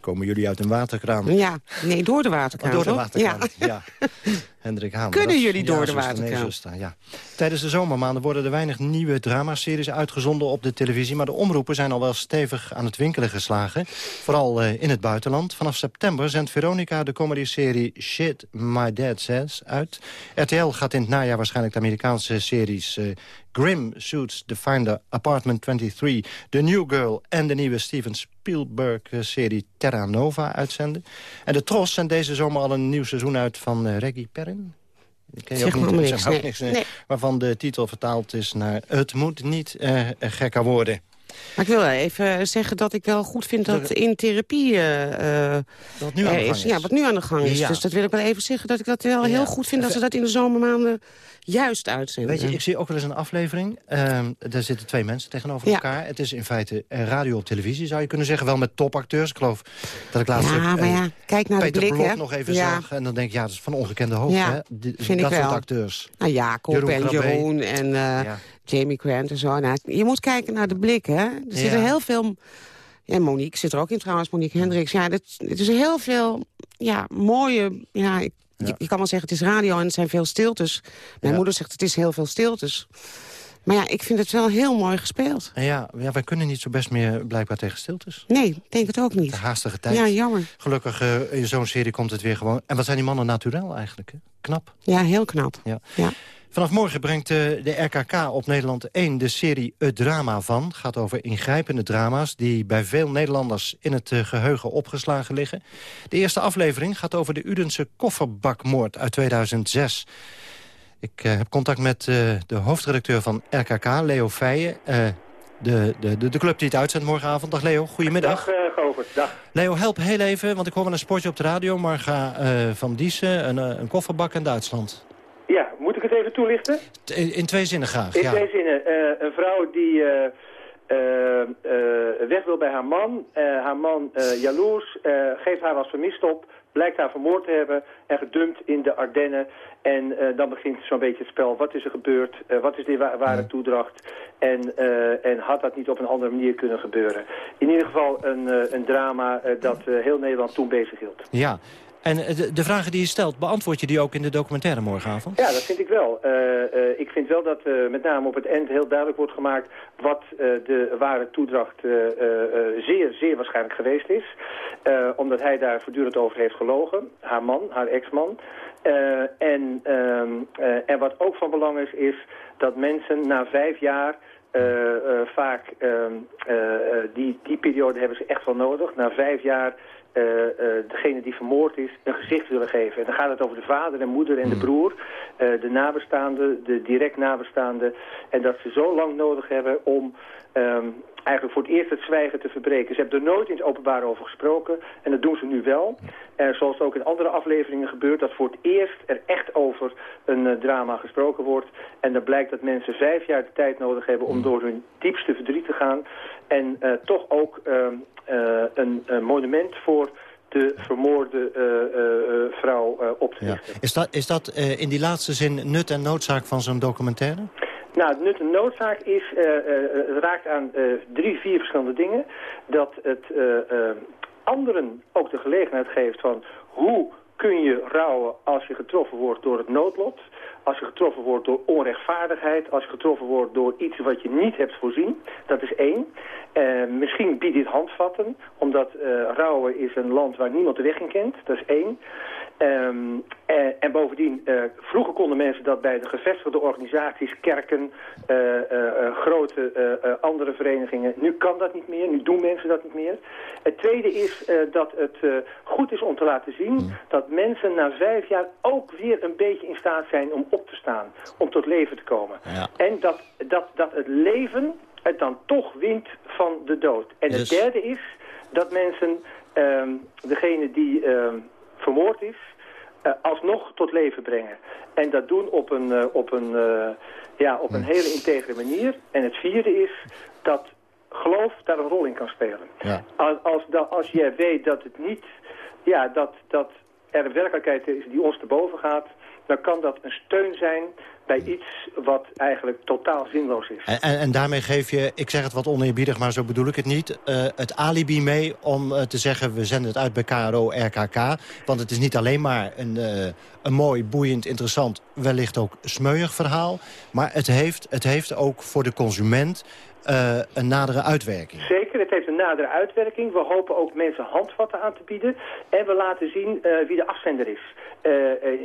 Speaker 9: Komen jullie uit een waterkraan?
Speaker 12: Ja, nee, door de waterkraan,
Speaker 9: Oh, door de
Speaker 12: toch?
Speaker 9: waterkraan,
Speaker 12: Ja.
Speaker 9: Hendrik Haan.
Speaker 12: Kunnen jullie door
Speaker 9: ja,
Speaker 12: de waterkraan?
Speaker 9: Nee, ja. Tijdens de zomermaanden worden er weinig nieuwe dramaseries uitgezonden op de televisie. Maar de omroepen zijn al wel stevig aan het winkelen geslagen. Vooral eh, in het buitenland. Vanaf september zendt Veronica de comedy-serie Shit My Dad Says uit. RTL gaat in het najaar waarschijnlijk de Amerikaanse series... eh, Grim Suits The Finder, Apartment 23, The New Girl... en de nieuwe Steven Spielberg-serie Terra Nova uitzenden. En de Tros zendt deze zomer al een nieuw seizoen uit van eh, Reggie Die ken je
Speaker 12: Zeg
Speaker 9: ook niet,
Speaker 12: allemaal
Speaker 9: zeg
Speaker 12: niks,
Speaker 9: ook
Speaker 12: nee.
Speaker 9: niks, nee.
Speaker 12: Nee.
Speaker 9: Waarvan de titel vertaald is naar Het moet niet eh, gekker worden.
Speaker 12: Maar ik wil even zeggen dat ik wel goed vind dat in therapie... eh, eh,
Speaker 9: Wat nu aan de gang is.
Speaker 12: Ja, wat nu aan de gang is.
Speaker 9: Ja.
Speaker 12: Dus dat wil ik wel even zeggen dat ik dat wel heel goed vind... dat ze dat in de zomermaanden juist uitzenden.
Speaker 9: Weet je, ik zie ook wel eens een aflevering. Ehm daar zitten twee mensen tegenover
Speaker 12: Ja.
Speaker 9: elkaar. Het is in feite eh, radio op televisie, zou je kunnen zeggen. Wel met topacteurs. Ik geloof dat ik laatst
Speaker 12: Ja, maar ja, kijk naar de
Speaker 9: Peter
Speaker 12: blik,
Speaker 9: Blok
Speaker 12: hè.
Speaker 9: nog even zag. En dan denk ik, ja, dat is van ongekende hoogte.
Speaker 12: Ja,
Speaker 9: hè? Die-
Speaker 12: vind
Speaker 9: dat
Speaker 12: ik
Speaker 9: soort acteurs.
Speaker 12: Nou, Jacob
Speaker 9: Jeroen
Speaker 12: en. Jeroen en Jamie Grant en zo. Nou, je moet kijken naar de blik, hè. Er zitten
Speaker 9: Ja.
Speaker 12: heel veel... Ja, Monique zit er ook in trouwens, Monique Hendricks. Ja, dat, het is heel veel ja, mooie... Ja, ik, Je, je kan wel zeggen, het is radio en het zijn veel stiltes. Mijn
Speaker 9: Ja.
Speaker 12: moeder zegt, het is heel veel stiltes. Maar ja, ik vind het wel heel mooi gespeeld.
Speaker 9: En ja, ja, wij kunnen niet zo best meer blijkbaar tegen stiltes.
Speaker 12: Nee, ik denk het ook niet.
Speaker 9: De haastige tijd.
Speaker 12: Ja, jammer.
Speaker 9: Gelukkig eh, in zo'n serie komt het weer gewoon. En wat zijn die mannen naturel eigenlijk, hè? Knap.
Speaker 12: Ja, heel knap.
Speaker 9: Ja.
Speaker 12: Ja.
Speaker 9: Vanaf morgen brengt eh, de RKK op Nederland 1 de serie Het Drama van. gaat over ingrijpende drama's die bij veel Nederlanders in het eh, geheugen opgeslagen liggen. De eerste aflevering gaat over de Udense kofferbakmoord uit 2006. Ik eh, heb contact met de hoofdredacteur van RKK, Leo Feijen. de, de, de, club die het uitzendt morgenavond. Dag Leo, goedemiddag.
Speaker 8: Dag, uh. Dag.
Speaker 9: Leo, help heel even, want ik hoor wel een sportje op de radio. Marga eh, van Diessen, een, een kofferbak in Duitsland.
Speaker 8: Ja, het even toelichten?
Speaker 9: In, in twee zinnen graag,
Speaker 8: In
Speaker 9: ja.
Speaker 8: twee zinnen. Eh, een vrouw die eh, eh, weg wil bij haar man. Haar man jaloers, geeft haar als vermist op. Blijkt haar vermoord te hebben en gedumpt in de Ardennen. En dan begint zo'n beetje het spel. Wat is er gebeurd? Wat is de wa- ware toedracht? En, en had dat niet op een andere manier kunnen gebeuren? In ieder geval een, een drama dat heel Nederland toen bezig hield.
Speaker 9: Ja, en de, de vragen die je stelt, beantwoord je die ook in de documentaire morgenavond?
Speaker 8: Ja, dat vind ik wel. Eh, eh, ik vind wel dat eh, met name op het eind heel duidelijk wordt gemaakt wat de ware toedracht zeer, zeer waarschijnlijk geweest is. Omdat hij daar voortdurend over heeft gelogen. Haar man, haar ex-man. En, ehm, eh, en wat ook van belang is, is dat mensen na vijf jaar... vaak, ehm, eh, eh, die, die periode hebben ze echt wel nodig. Na vijf jaar eh, eh, degene die vermoord is een gezicht willen geven. En dan gaat het over de vader en moeder en de broer, eh, de nabestaanden, de direct nabestaanden. En dat ze zo lang nodig hebben om ehm, eigenlijk voor het eerst het zwijgen te verbreken. Ze hebben er nooit in het openbaar over gesproken en dat doen ze nu wel. En zoals ook in andere afleveringen gebeurt, dat voor het eerst er echt over een eh, drama gesproken wordt. En dan blijkt dat mensen vijf jaar de tijd nodig hebben om door hun diepste verdriet te gaan. En eh, toch ook ehm, eh, een, een monument voor de vermoorde vrouw op te
Speaker 9: Ja.
Speaker 8: richten.
Speaker 9: Is dat, is dat in die laatste zin nut en noodzaak van zo'n documentaire?
Speaker 8: Nou, het nut en noodzaak is, eh, eh, het raakt aan eh, drie, vier verschillende dingen. Dat het eh, eh, anderen ook de gelegenheid geeft van hoe kun je rouwen als je getroffen wordt door het noodlot. Als je getroffen wordt door onrechtvaardigheid. Als je getroffen wordt door iets wat je niet hebt voorzien. Dat is één. Eh, misschien biedt dit handvatten. Omdat eh, rouwen is een land waar niemand de weg in kent. Dat is één. Ehm, en, en bovendien, eh, vroeger konden mensen dat bij de gevestigde organisaties, kerken, eh, eh, eh, grote eh, eh, andere verenigingen. Nu kan dat niet meer, nu doen mensen dat niet meer. Het tweede is eh, dat het eh, goed is om te laten zien dat mensen na vijf jaar ook weer een beetje in staat zijn om op te staan, om tot leven te komen. En dat, dat, dat het leven het dan toch wint van de dood. En het
Speaker 9: Dus-
Speaker 8: derde is dat mensen ehm, degene die ehm, vermoord is, eh, alsnog tot leven brengen. En dat doen op een, eh, op een, eh, ja, op een hele integere manier. En het vierde is dat geloof daar een rol in kan spelen.
Speaker 9: Ja.
Speaker 8: Als, als, dat- als jij weet dat het niet, ja, dat, dat er een werkelijkheid is die ons te boven gaat, dan kan dat een steun zijn bij iets wat eigenlijk totaal zinloos is.
Speaker 9: En, en, en daarmee geef je, ik zeg het wat oneerbiedig, maar zo bedoel ik het niet... eh, het alibi mee om eh, te zeggen, we zenden het uit bij KRO, RKK. Want het is niet alleen maar een, eh, een mooi, boeiend, interessant... wellicht ook smeuig verhaal. Maar het heeft, het heeft ook voor de consument eh, een nadere uitwerking.
Speaker 8: Zeker, het heeft een nadere uitwerking. We hopen ook mensen handvatten aan te bieden. En we laten zien eh, wie de afzender is. Eh,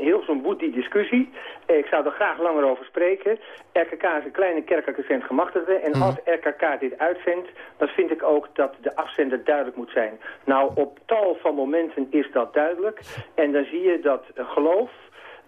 Speaker 8: heel zo'n woedt die discussie. Ik zou er graag langer over spreken. RKK is een kleine kerkelijke zendgemachtigde. En
Speaker 9: Mhm.
Speaker 8: als RKK dit uitzendt, dan vind ik ook dat de afzender duidelijk moet zijn. Nou, op tal van momenten is dat duidelijk. En dan zie je dat geloof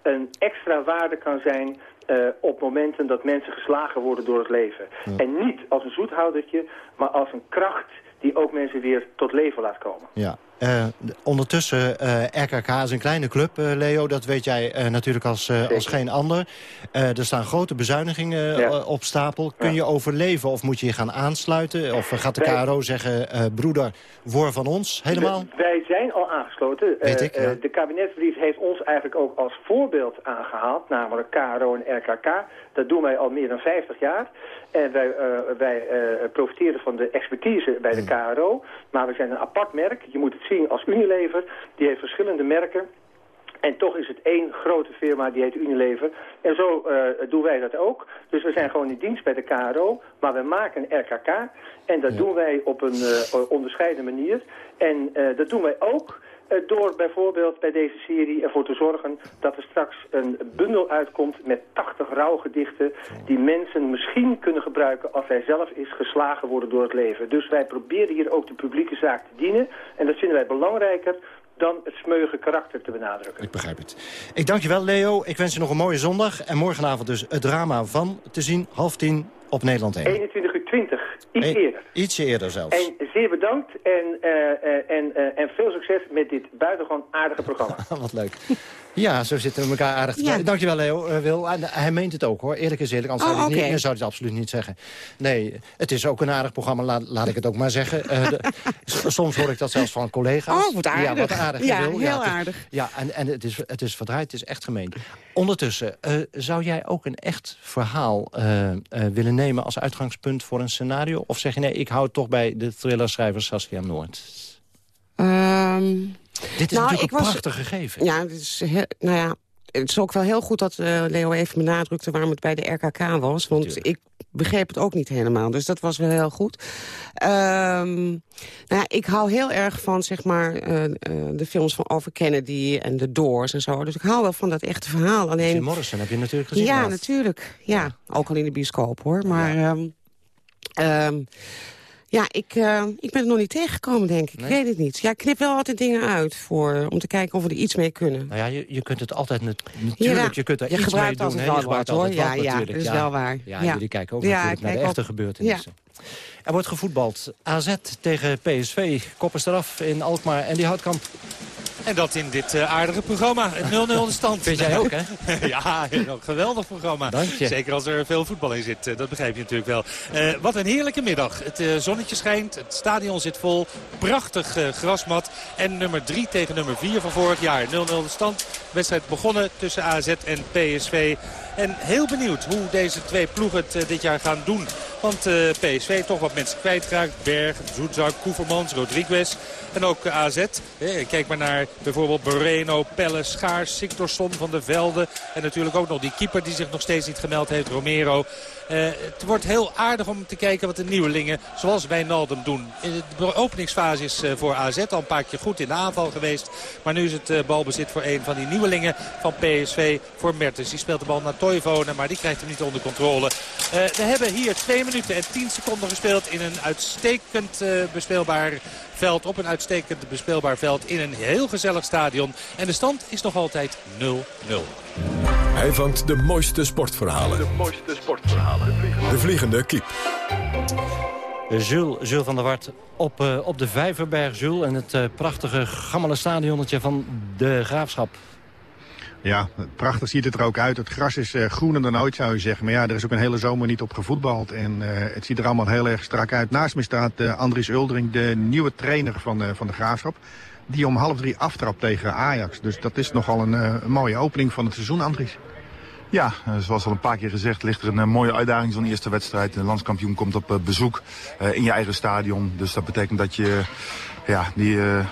Speaker 8: een extra waarde kan zijn eh, op momenten dat mensen geslagen worden door het leven. En niet als een zoethoudertje, maar als een kracht die ook mensen weer tot leven laat komen.
Speaker 9: Ja. Eh, ondertussen, eh, RKK is een kleine club, eh, Leo. Dat weet jij natuurlijk als, als geen ander. Er staan grote bezuinigingen
Speaker 8: Ja.
Speaker 9: op stapel. Kun je overleven of moet je je gaan aansluiten? Of gaat de
Speaker 8: Wij-
Speaker 9: KRO zeggen, broeder, voor van ons? Helemaal?
Speaker 8: Wij zijn al aangesloten.
Speaker 9: Weet ik, ja.
Speaker 8: de kabinetsbrief heeft ons eigenlijk ook als voorbeeld aangehaald, namelijk KRO en RKK. Dat doen wij al meer dan 50 jaar. En wij, eh, wij eh, profiteren van de expertise bij de KRO. Maar we zijn een apart merk. Je moet het zien als Unilever. Die heeft verschillende merken. En toch is het één grote firma, die heet Unilever. En zo eh, doen wij dat ook. Dus we zijn gewoon in dienst bij de KRO, maar we maken RKK. En dat doen wij op een eh, onderscheiden manier. En dat doen wij ook door bijvoorbeeld bij deze serie ervoor te zorgen... dat er straks een bundel uitkomt met 80 rouwgedichten... die mensen misschien kunnen gebruiken als zij zelf eens geslagen worden door het leven. Dus wij proberen hier ook de publieke zaak te dienen. En dat vinden wij belangrijker dan het smeuïge karakter te benadrukken.
Speaker 9: Ik begrijp het. Ik dank je wel, Leo. Ik wens je nog een mooie zondag. En morgenavond dus het drama van te zien, half tien op Nederland 1.
Speaker 8: 21 uur 20, iets
Speaker 9: E-
Speaker 8: eerder.
Speaker 9: Ietsje eerder zelfs.
Speaker 8: En zeer bedankt en, eh, eh, en, eh, en veel succes met dit buitengewoon aardige programma.
Speaker 9: Wat leuk. Ja, zo zitten we elkaar aardig te
Speaker 8: Ja.
Speaker 9: Dankjewel, Leo. Eh, Wil. En hij meent het ook, hoor. Eerlijk is eerlijk. Anders
Speaker 12: Oh,
Speaker 9: zou, hij het
Speaker 12: oké.
Speaker 9: niet, zou hij het absoluut niet zeggen. Nee, het is ook een aardig programma. Laat, laat ik het ook maar zeggen. Eh, de- soms hoor ik dat zelfs van collega's.
Speaker 12: Oh, wat
Speaker 9: Ja,
Speaker 12: aardig.
Speaker 9: wat aardig.
Speaker 12: Ja,
Speaker 9: Wil.
Speaker 12: heel
Speaker 9: het is-
Speaker 12: aardig.
Speaker 9: Ja, en, en het, is, het is verdraaid. Het is echt gemeen. Ondertussen, eh, zou jij ook een echt verhaal eh, eh, willen nemen... als uitgangspunt voor een scenario? Of zeg je nee, ik hou het toch bij de thrillerschrijver Saskia Noord?
Speaker 12: Ehm,
Speaker 9: Dit is
Speaker 12: nou,
Speaker 9: natuurlijk een
Speaker 12: was-
Speaker 9: prachtig gegeven.
Speaker 12: Ja, dit is heel, nou ja, het is ook wel heel goed dat eh, Leo even benadrukte waarom het bij de RKK was. Want ik begreep het ook niet helemaal. Dus dat was wel heel goed. Ehm, nou ja, ik hou heel erg van zeg maar, eh, eh, de films van over Kennedy en The Doors en zo. Dus ik hou wel van dat echte verhaal. Alleen,
Speaker 9: Jim Morrison heb je natuurlijk gezien.
Speaker 12: ja, natuurlijk. Ja, ook al in de bioscoop hoor. Maar ehm, ehm, ja, ik, eh, ik ben er nog niet tegengekomen, denk ik.
Speaker 9: Nee?
Speaker 12: Ik weet het niet. Ja, ik knip wel altijd dingen uit voor, om te kijken of we er iets mee kunnen.
Speaker 9: Nou ja, je, je kunt het altijd nat- natuurlijk,
Speaker 12: Ja,
Speaker 9: je kunt er
Speaker 12: je
Speaker 9: iets mee doen. Je gebruikt
Speaker 12: hoor.
Speaker 9: altijd
Speaker 12: Ja, ja, dat is wel waar.
Speaker 9: Ja,
Speaker 12: Ja.
Speaker 9: jullie kijken ook
Speaker 12: Ja,
Speaker 9: natuurlijk naar de echte
Speaker 12: ook.
Speaker 9: gebeurtenissen. Er wordt gevoetbald. AZ tegen PSV. Koppers eraf in Alkmaar en die Houtkamp.
Speaker 6: En dat in dit eh, aardige programma. Een 0-0 de stand.
Speaker 9: Vind jij ook, hè?
Speaker 6: ja, een geweldig programma.
Speaker 9: Dank je.
Speaker 6: Zeker als er veel voetbal in zit. eh, Dat begrijp je natuurlijk wel. Eh, wat een heerlijke middag. Het zonnetje schijnt. Het stadion zit vol. Prachtig grasmat. En nummer 3 tegen nummer 4 van vorig jaar. 0-0 de stand. Wedstrijd begonnen tussen AZ en PSV. En heel benieuwd hoe deze twee ploegen het dit jaar gaan doen. Want PSV toch wat mensen kwijtraakt. Berg, Zoetzak, Koevermans, Rodriguez. En ook AZ. Kijk maar naar bijvoorbeeld Moreno, Pelle, Schaars, Siktorsson van de Velde. En natuurlijk ook nog die keeper die zich nog steeds niet gemeld heeft, Romero. Eh, het wordt heel aardig om te kijken wat de nieuwelingen, zoals Wijnaldum, doen. De openingsfase is eh, voor AZ al een paar keer goed in de aanval geweest. Maar nu is het eh, balbezit voor een van die nieuwelingen van PSV voor Mertens. Die speelt de bal naar Toivonen, maar die krijgt hem niet onder controle. We hebben hier 2 minuten en 10 seconden gespeeld in een uitstekend bespeelbaar veld. Op een uitstekend bespeelbaar veld in een heel gezellig stadion. En de stand is nog altijd 0-0.
Speaker 1: Hij vangt de mooiste sportverhalen.
Speaker 23: De mooiste sportverhalen.
Speaker 1: De vliegende kiep.
Speaker 9: Jules, Jules van der Wart op, uh, op de Vijverberg, Jules. En het uh, prachtige gammele stadionnetje van de Graafschap.
Speaker 11: Ja, prachtig ziet het er ook uit. Het gras is uh, groener dan ooit, zou je zeggen. Maar ja, er is ook een hele zomer niet op gevoetbald. En uh, het ziet er allemaal heel erg strak uit. Naast me staat uh, Andries Uldering, de nieuwe trainer van, van de Graafschap. Die om half drie aftrapt tegen Ajax. Dus dat is nogal een, een mooie opening van het seizoen, Andries.
Speaker 23: Ja, zoals al een paar keer gezegd, ligt er een mooie uitdaging zo'n eerste wedstrijd. De landskampioen komt op bezoek in je eigen stadion. Dus dat betekent dat je ja, die uh,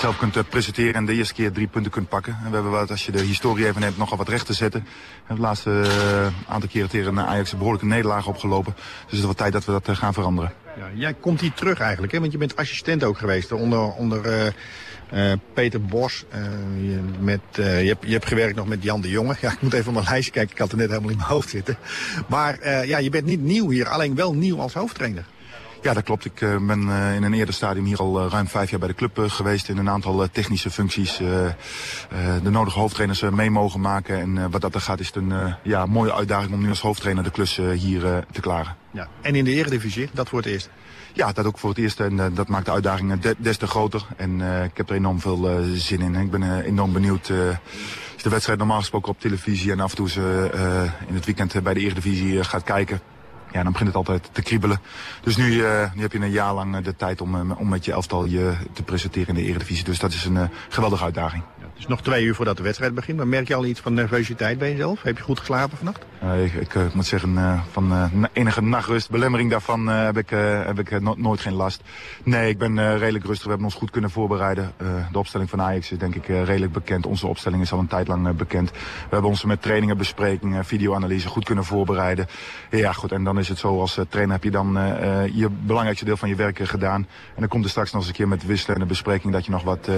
Speaker 23: zelf kunt presenteren en de eerste keer drie punten kunt pakken. En we hebben wat, als je de historie even neemt, nogal wat recht te zetten. We hebben de laatste aantal keren tegen Ajax een behoorlijke nederlaag opgelopen. Dus het is wel tijd dat we dat gaan veranderen.
Speaker 11: Ja, jij komt hier terug eigenlijk, hè? want je bent assistent ook geweest onder, onder Peter Bos. je, met, je, hebt, je hebt gewerkt nog met Jan de Jonge. Ja, ik moet even op mijn lijstje kijken, ik had er net helemaal in mijn hoofd zitten. Maar ja, je bent niet nieuw hier, alleen wel nieuw als hoofdtrainer.
Speaker 23: Ja, dat klopt. Ik uh, ben uh, in een eerder stadium hier al uh, ruim vijf jaar bij de club geweest. In een aantal technische functies. de nodige hoofdtrainers mee mogen maken. En wat dat er gaat is het een ja, mooie uitdaging om nu als hoofdtrainer de klus hier te klaren.
Speaker 11: Ja. En in de eredivisie, dat voor het eerst?
Speaker 23: Ja, dat ook voor het eerst. En dat maakt de uitdaging de, des te groter. En ik heb er enorm veel zin in. Ik ben enorm benieuwd als de wedstrijd normaal gesproken op televisie en af en toe ze in het weekend bij de Eredivisie gaat kijken ja, dan begint het altijd te kriebelen. Dus nu, uh, nu heb je een jaar lang de tijd om, om met je elftal je te presenteren in de Eredivisie. Dus dat is een geweldige uitdaging.
Speaker 11: Is nog twee uur voordat de wedstrijd begint. Maar merk je al iets van nervositeit bij jezelf? Heb je goed geslapen vannacht?
Speaker 23: Uh, ik, ik moet zeggen, van enige nachtrust, belemmering daarvan heb ik, heb ik no nooit geen last. Nee, ik ben redelijk rustig. We hebben ons goed kunnen voorbereiden. de opstelling van Ajax is denk ik redelijk bekend. Onze opstelling is al een tijd lang bekend. We hebben ons met trainingen, besprekingen, videoanalyse goed kunnen voorbereiden. Ja, goed. En dan is het zo als trainer heb je dan je belangrijkste deel van je werk gedaan. En dan komt er straks nog eens een keer met wisselen en de bespreking dat je nog wat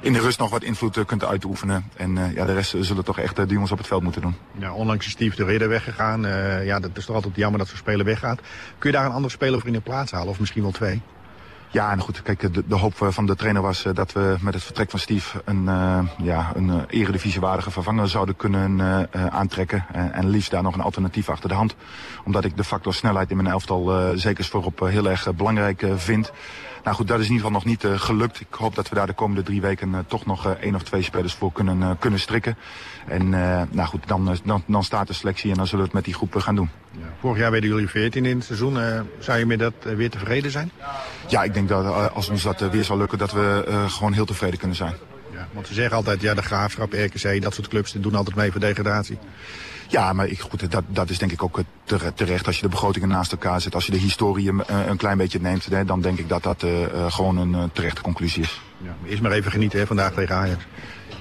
Speaker 23: in de rust nog wat invloed kunt uitoefenen. En ja, de rest zullen toch echt de jongens op het veld moeten doen.
Speaker 11: Ja, onlangs is Steve de Ridder weggegaan. ja, dat is toch altijd jammer dat zo'n speler weggaat. Kun je daar een andere speler voor in de plaats halen of misschien wel twee?
Speaker 23: Ja, en goed, kijk, de, de, hoop van de trainer was dat we met het vertrek van Steve een, uh, ja, een uh, eredivisiewaardige vervanger zouden kunnen aantrekken. en liefst daar nog een alternatief achter de hand. Omdat ik de factor snelheid in mijn elftal zeker voorop heel erg belangrijk vind. Nou goed, dat is in ieder geval nog niet uh, gelukt. Ik hoop dat we daar de komende drie weken uh, toch nog uh, één of twee spelers voor kunnen, kunnen strikken. En nou goed, dan, dan, dan staat de selectie en dan zullen we het met die groep gaan doen.
Speaker 11: Ja. Vorig jaar werden jullie 14 in het seizoen. zou je met dat weer tevreden zijn?
Speaker 23: Ja, ik denk dat als ons dat weer zal lukken, dat we gewoon heel tevreden kunnen zijn.
Speaker 11: Ja, want ze zeggen altijd, ja, de Graafschap, RKC, dat soort clubs doen altijd mee voor degradatie.
Speaker 23: Ja, maar ik, goed, dat, dat is denk ik ook terecht. Als je de begrotingen naast elkaar zet, als je de historie een, een klein beetje neemt... Hè, dan denk ik dat dat uh, gewoon een terechte conclusie is.
Speaker 11: Ja, maar eerst maar even genieten hè, vandaag tegen Ajax.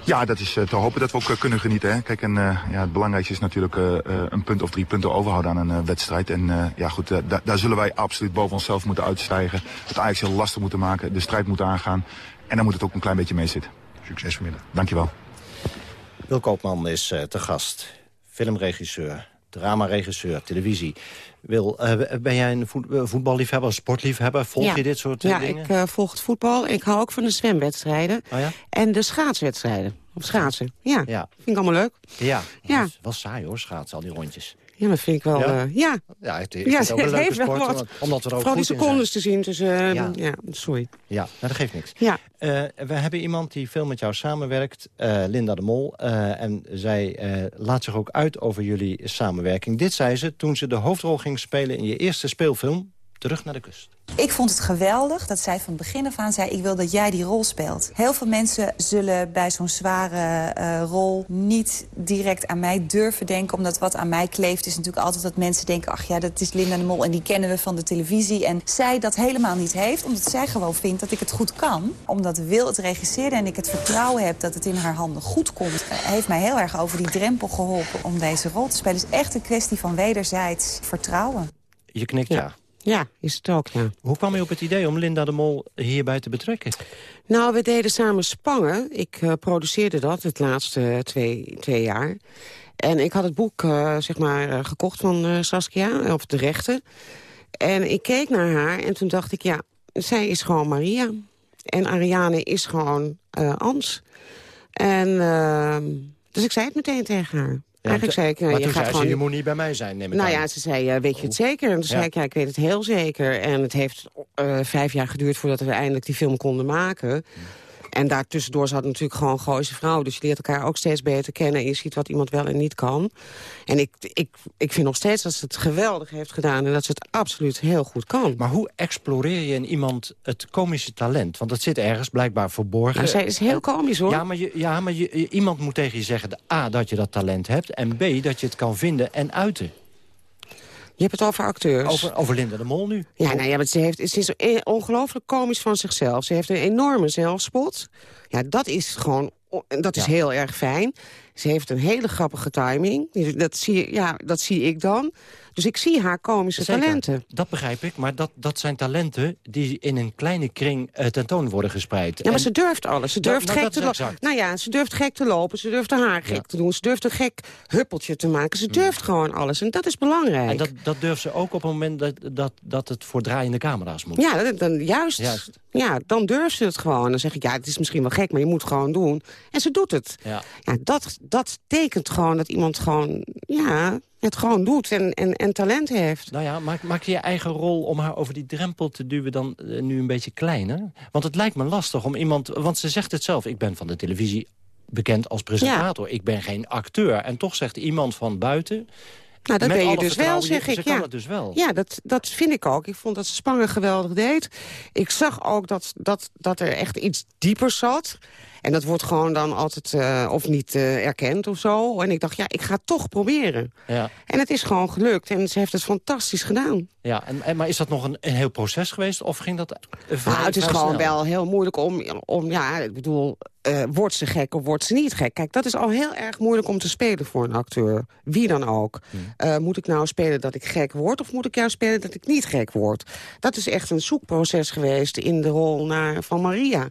Speaker 23: Ja, dat is te hopen dat we ook kunnen genieten. Hè. Kijk, en, uh, ja, het belangrijkste is natuurlijk uh, een punt of drie punten overhouden aan een wedstrijd. En ja, goed, da daar zullen wij absoluut boven onszelf moeten uitstijgen. Het Ajax heel lastig moeten maken, de strijd moeten aangaan. En dan moet het ook een klein beetje mee zitten.
Speaker 11: Succes vanmiddag.
Speaker 23: Dankjewel.
Speaker 9: Wil Koopman is te gast filmregisseur, dramaregisseur, televisie. Wil, uh, ben jij een voetballiefhebber, sportliefhebber? Volg
Speaker 12: ja.
Speaker 9: je dit soort
Speaker 12: ja,
Speaker 9: dingen?
Speaker 12: Ja, ik volg het voetbal. Ik hou ook van de zwemwedstrijden.
Speaker 9: Oh ja?
Speaker 12: En de schaatswedstrijden. Op schaatsen. Ja, ja, vind ik allemaal leuk.
Speaker 9: Ja,
Speaker 12: ja.
Speaker 9: Saai hoor, schaatsen, al die rondjes.
Speaker 12: Ja, dat vind ik wel... Ja, uh, ja.
Speaker 9: ja het, het, ja, het, ook een leuke sport, wat. omdat we er ook
Speaker 12: Vooral
Speaker 9: goed
Speaker 12: die secondes te zien, dus uh, ja. ja. sorry.
Speaker 9: Ja, nou, dat geeft niks.
Speaker 12: Ja.
Speaker 9: Uh, we hebben iemand die veel met jou samenwerkt, uh, Linda de Mol. En zij laat zich ook uit over jullie samenwerking. Dit zei ze toen ze de hoofdrol ging spelen in je eerste speelfilm, Terug naar de kust.
Speaker 24: Ik vond het geweldig dat zij van begin af aan zei... ik wil dat jij die rol speelt. Heel veel mensen zullen bij zo'n zware uh, rol niet direct aan mij durven denken... omdat wat aan mij kleeft is natuurlijk altijd dat mensen denken... ach ja, dat is Linda de Mol en die kennen we van de televisie. En zij dat helemaal niet heeft, omdat zij gewoon vindt dat ik het goed kan. Omdat Wil het regisseerde en ik het vertrouwen heb dat het in haar handen goed komt... Uh, heeft mij heel erg over die drempel geholpen om deze rol te spelen. Het is echt een kwestie van wederzijds vertrouwen.
Speaker 9: Je knikt ja. ja.
Speaker 12: Ja, is het ook, ja.
Speaker 9: Hoe kwam je op het idee om Linda de Mol hierbij te betrekken?
Speaker 12: Nou, we deden samen Spangen. Ik uh, produceerde dat het laatste twee, twee jaar. En ik had het boek uh, zeg maar, gekocht van Saskia, of de rechten. En ik keek naar haar en toen dacht ik, ja, zij is gewoon Maria. En Ariane is gewoon Ans. En, dus ik zei het meteen tegen haar. Eigenlijk zei ik,
Speaker 9: maar
Speaker 12: je gaat
Speaker 9: zei
Speaker 12: gewoon...
Speaker 9: ze, je moet niet bij mij zijn, neem ik
Speaker 12: Nou
Speaker 9: aan.
Speaker 12: ja, ze zei, weet je het zeker? En toen zei
Speaker 9: Ja.
Speaker 12: ik, ja, ik weet het heel zeker. En het heeft eh, vijf jaar geduurd voordat we eindelijk die film konden maken. En daartussendoor zat natuurlijk gewoon Gooise vrouw. Dus je leert elkaar ook steeds beter kennen. En je ziet wat iemand wel en niet kan. En ik, ik, ik vind nog steeds dat ze het geweldig heeft gedaan. En dat ze het absoluut heel goed kan.
Speaker 9: Maar hoe exploreer je in iemand het komische talent? Want dat zit ergens blijkbaar verborgen.
Speaker 12: Nou, zij is heel komisch, hoor.
Speaker 9: Ja, maar, je, ja, maar je, iemand moet tegen je zeggen... A, dat je dat talent hebt... en B, dat je het kan vinden en uiten.
Speaker 12: Je hebt het over acteurs.
Speaker 9: Over, over Linda de Mol nu.
Speaker 12: Ja, nou ja, maar ze, heeft, ze is e- ongelooflijk komisch van zichzelf. Ze heeft een enorme zelfspot. Ja, dat is gewoon... Dat is
Speaker 9: Ja.
Speaker 12: heel erg fijn. Ze heeft een hele grappige timing. Dat zie, ja, dat zie ik dan. Dus ik zie haar komische
Speaker 9: Zeker,
Speaker 12: talenten.
Speaker 9: Dat begrijp ik, maar dat, dat zijn talenten... die in een kleine kring eh, tentoon worden gespreid.
Speaker 12: Ja, maar ze durft alles. Ze durft
Speaker 9: nou,
Speaker 12: gek te
Speaker 9: exact.
Speaker 12: Nou ja, ze durft gek te lopen. Ze durft haar gek te doen. Ze durft een gek huppeltje te maken. Ze durft gewoon alles. En dat is belangrijk.
Speaker 9: En dat, dat durft ze ook op het moment dat, dat, dat het voor draaiende camera's moet.
Speaker 12: Ja, dat- dan, juist,
Speaker 9: Juist.
Speaker 12: Ja, dan durft ze het gewoon. Dan zeg ik, ja, het is misschien wel gek, maar je moet het gewoon doen. En ze doet het.
Speaker 9: Ja.
Speaker 12: Ja, dat, dat tekent gewoon dat iemand gewoon, ja, het gewoon doet en, en, en talent heeft.
Speaker 9: Nou ja, maak, maak je je eigen rol om haar over die drempel te duwen dan eh, nu een beetje kleiner? Want het lijkt me lastig om iemand... Want ze zegt het zelf, ik ben van de televisie bekend als presentator. Ik ben geen acteur. En toch zegt iemand van buiten...
Speaker 12: Nou, dat ben je dus wel, zeg
Speaker 9: Ze
Speaker 12: ik.
Speaker 9: kan
Speaker 12: ja.
Speaker 9: het dus wel.
Speaker 12: Ja, dat, dat vind ik ook. Ik vond dat ze Spangen geweldig deed. Ik zag ook dat, dat, dat er echt iets dieper zat. En dat wordt gewoon dan altijd eh, of niet eh, erkend of zo. En ik dacht, ja, ik ga het toch proberen.
Speaker 9: Ja.
Speaker 12: En het is gewoon gelukt. En ze heeft het fantastisch gedaan.
Speaker 9: Ja, en, en, maar is dat nog een, een heel proces geweest? Of ging dat eh, vrij,
Speaker 12: Nou, het is gewoon
Speaker 9: snel?
Speaker 12: wel heel moeilijk om, om ja, ik bedoel, wordt ze gek of wordt ze niet gek? Kijk, dat is al heel erg moeilijk om te spelen voor een acteur. Wie dan ook.
Speaker 9: Hmm.
Speaker 12: Moet ik nou spelen dat ik gek word of moet ik juist spelen dat ik niet gek word? Dat is echt een zoekproces geweest in de rol naar, van Maria.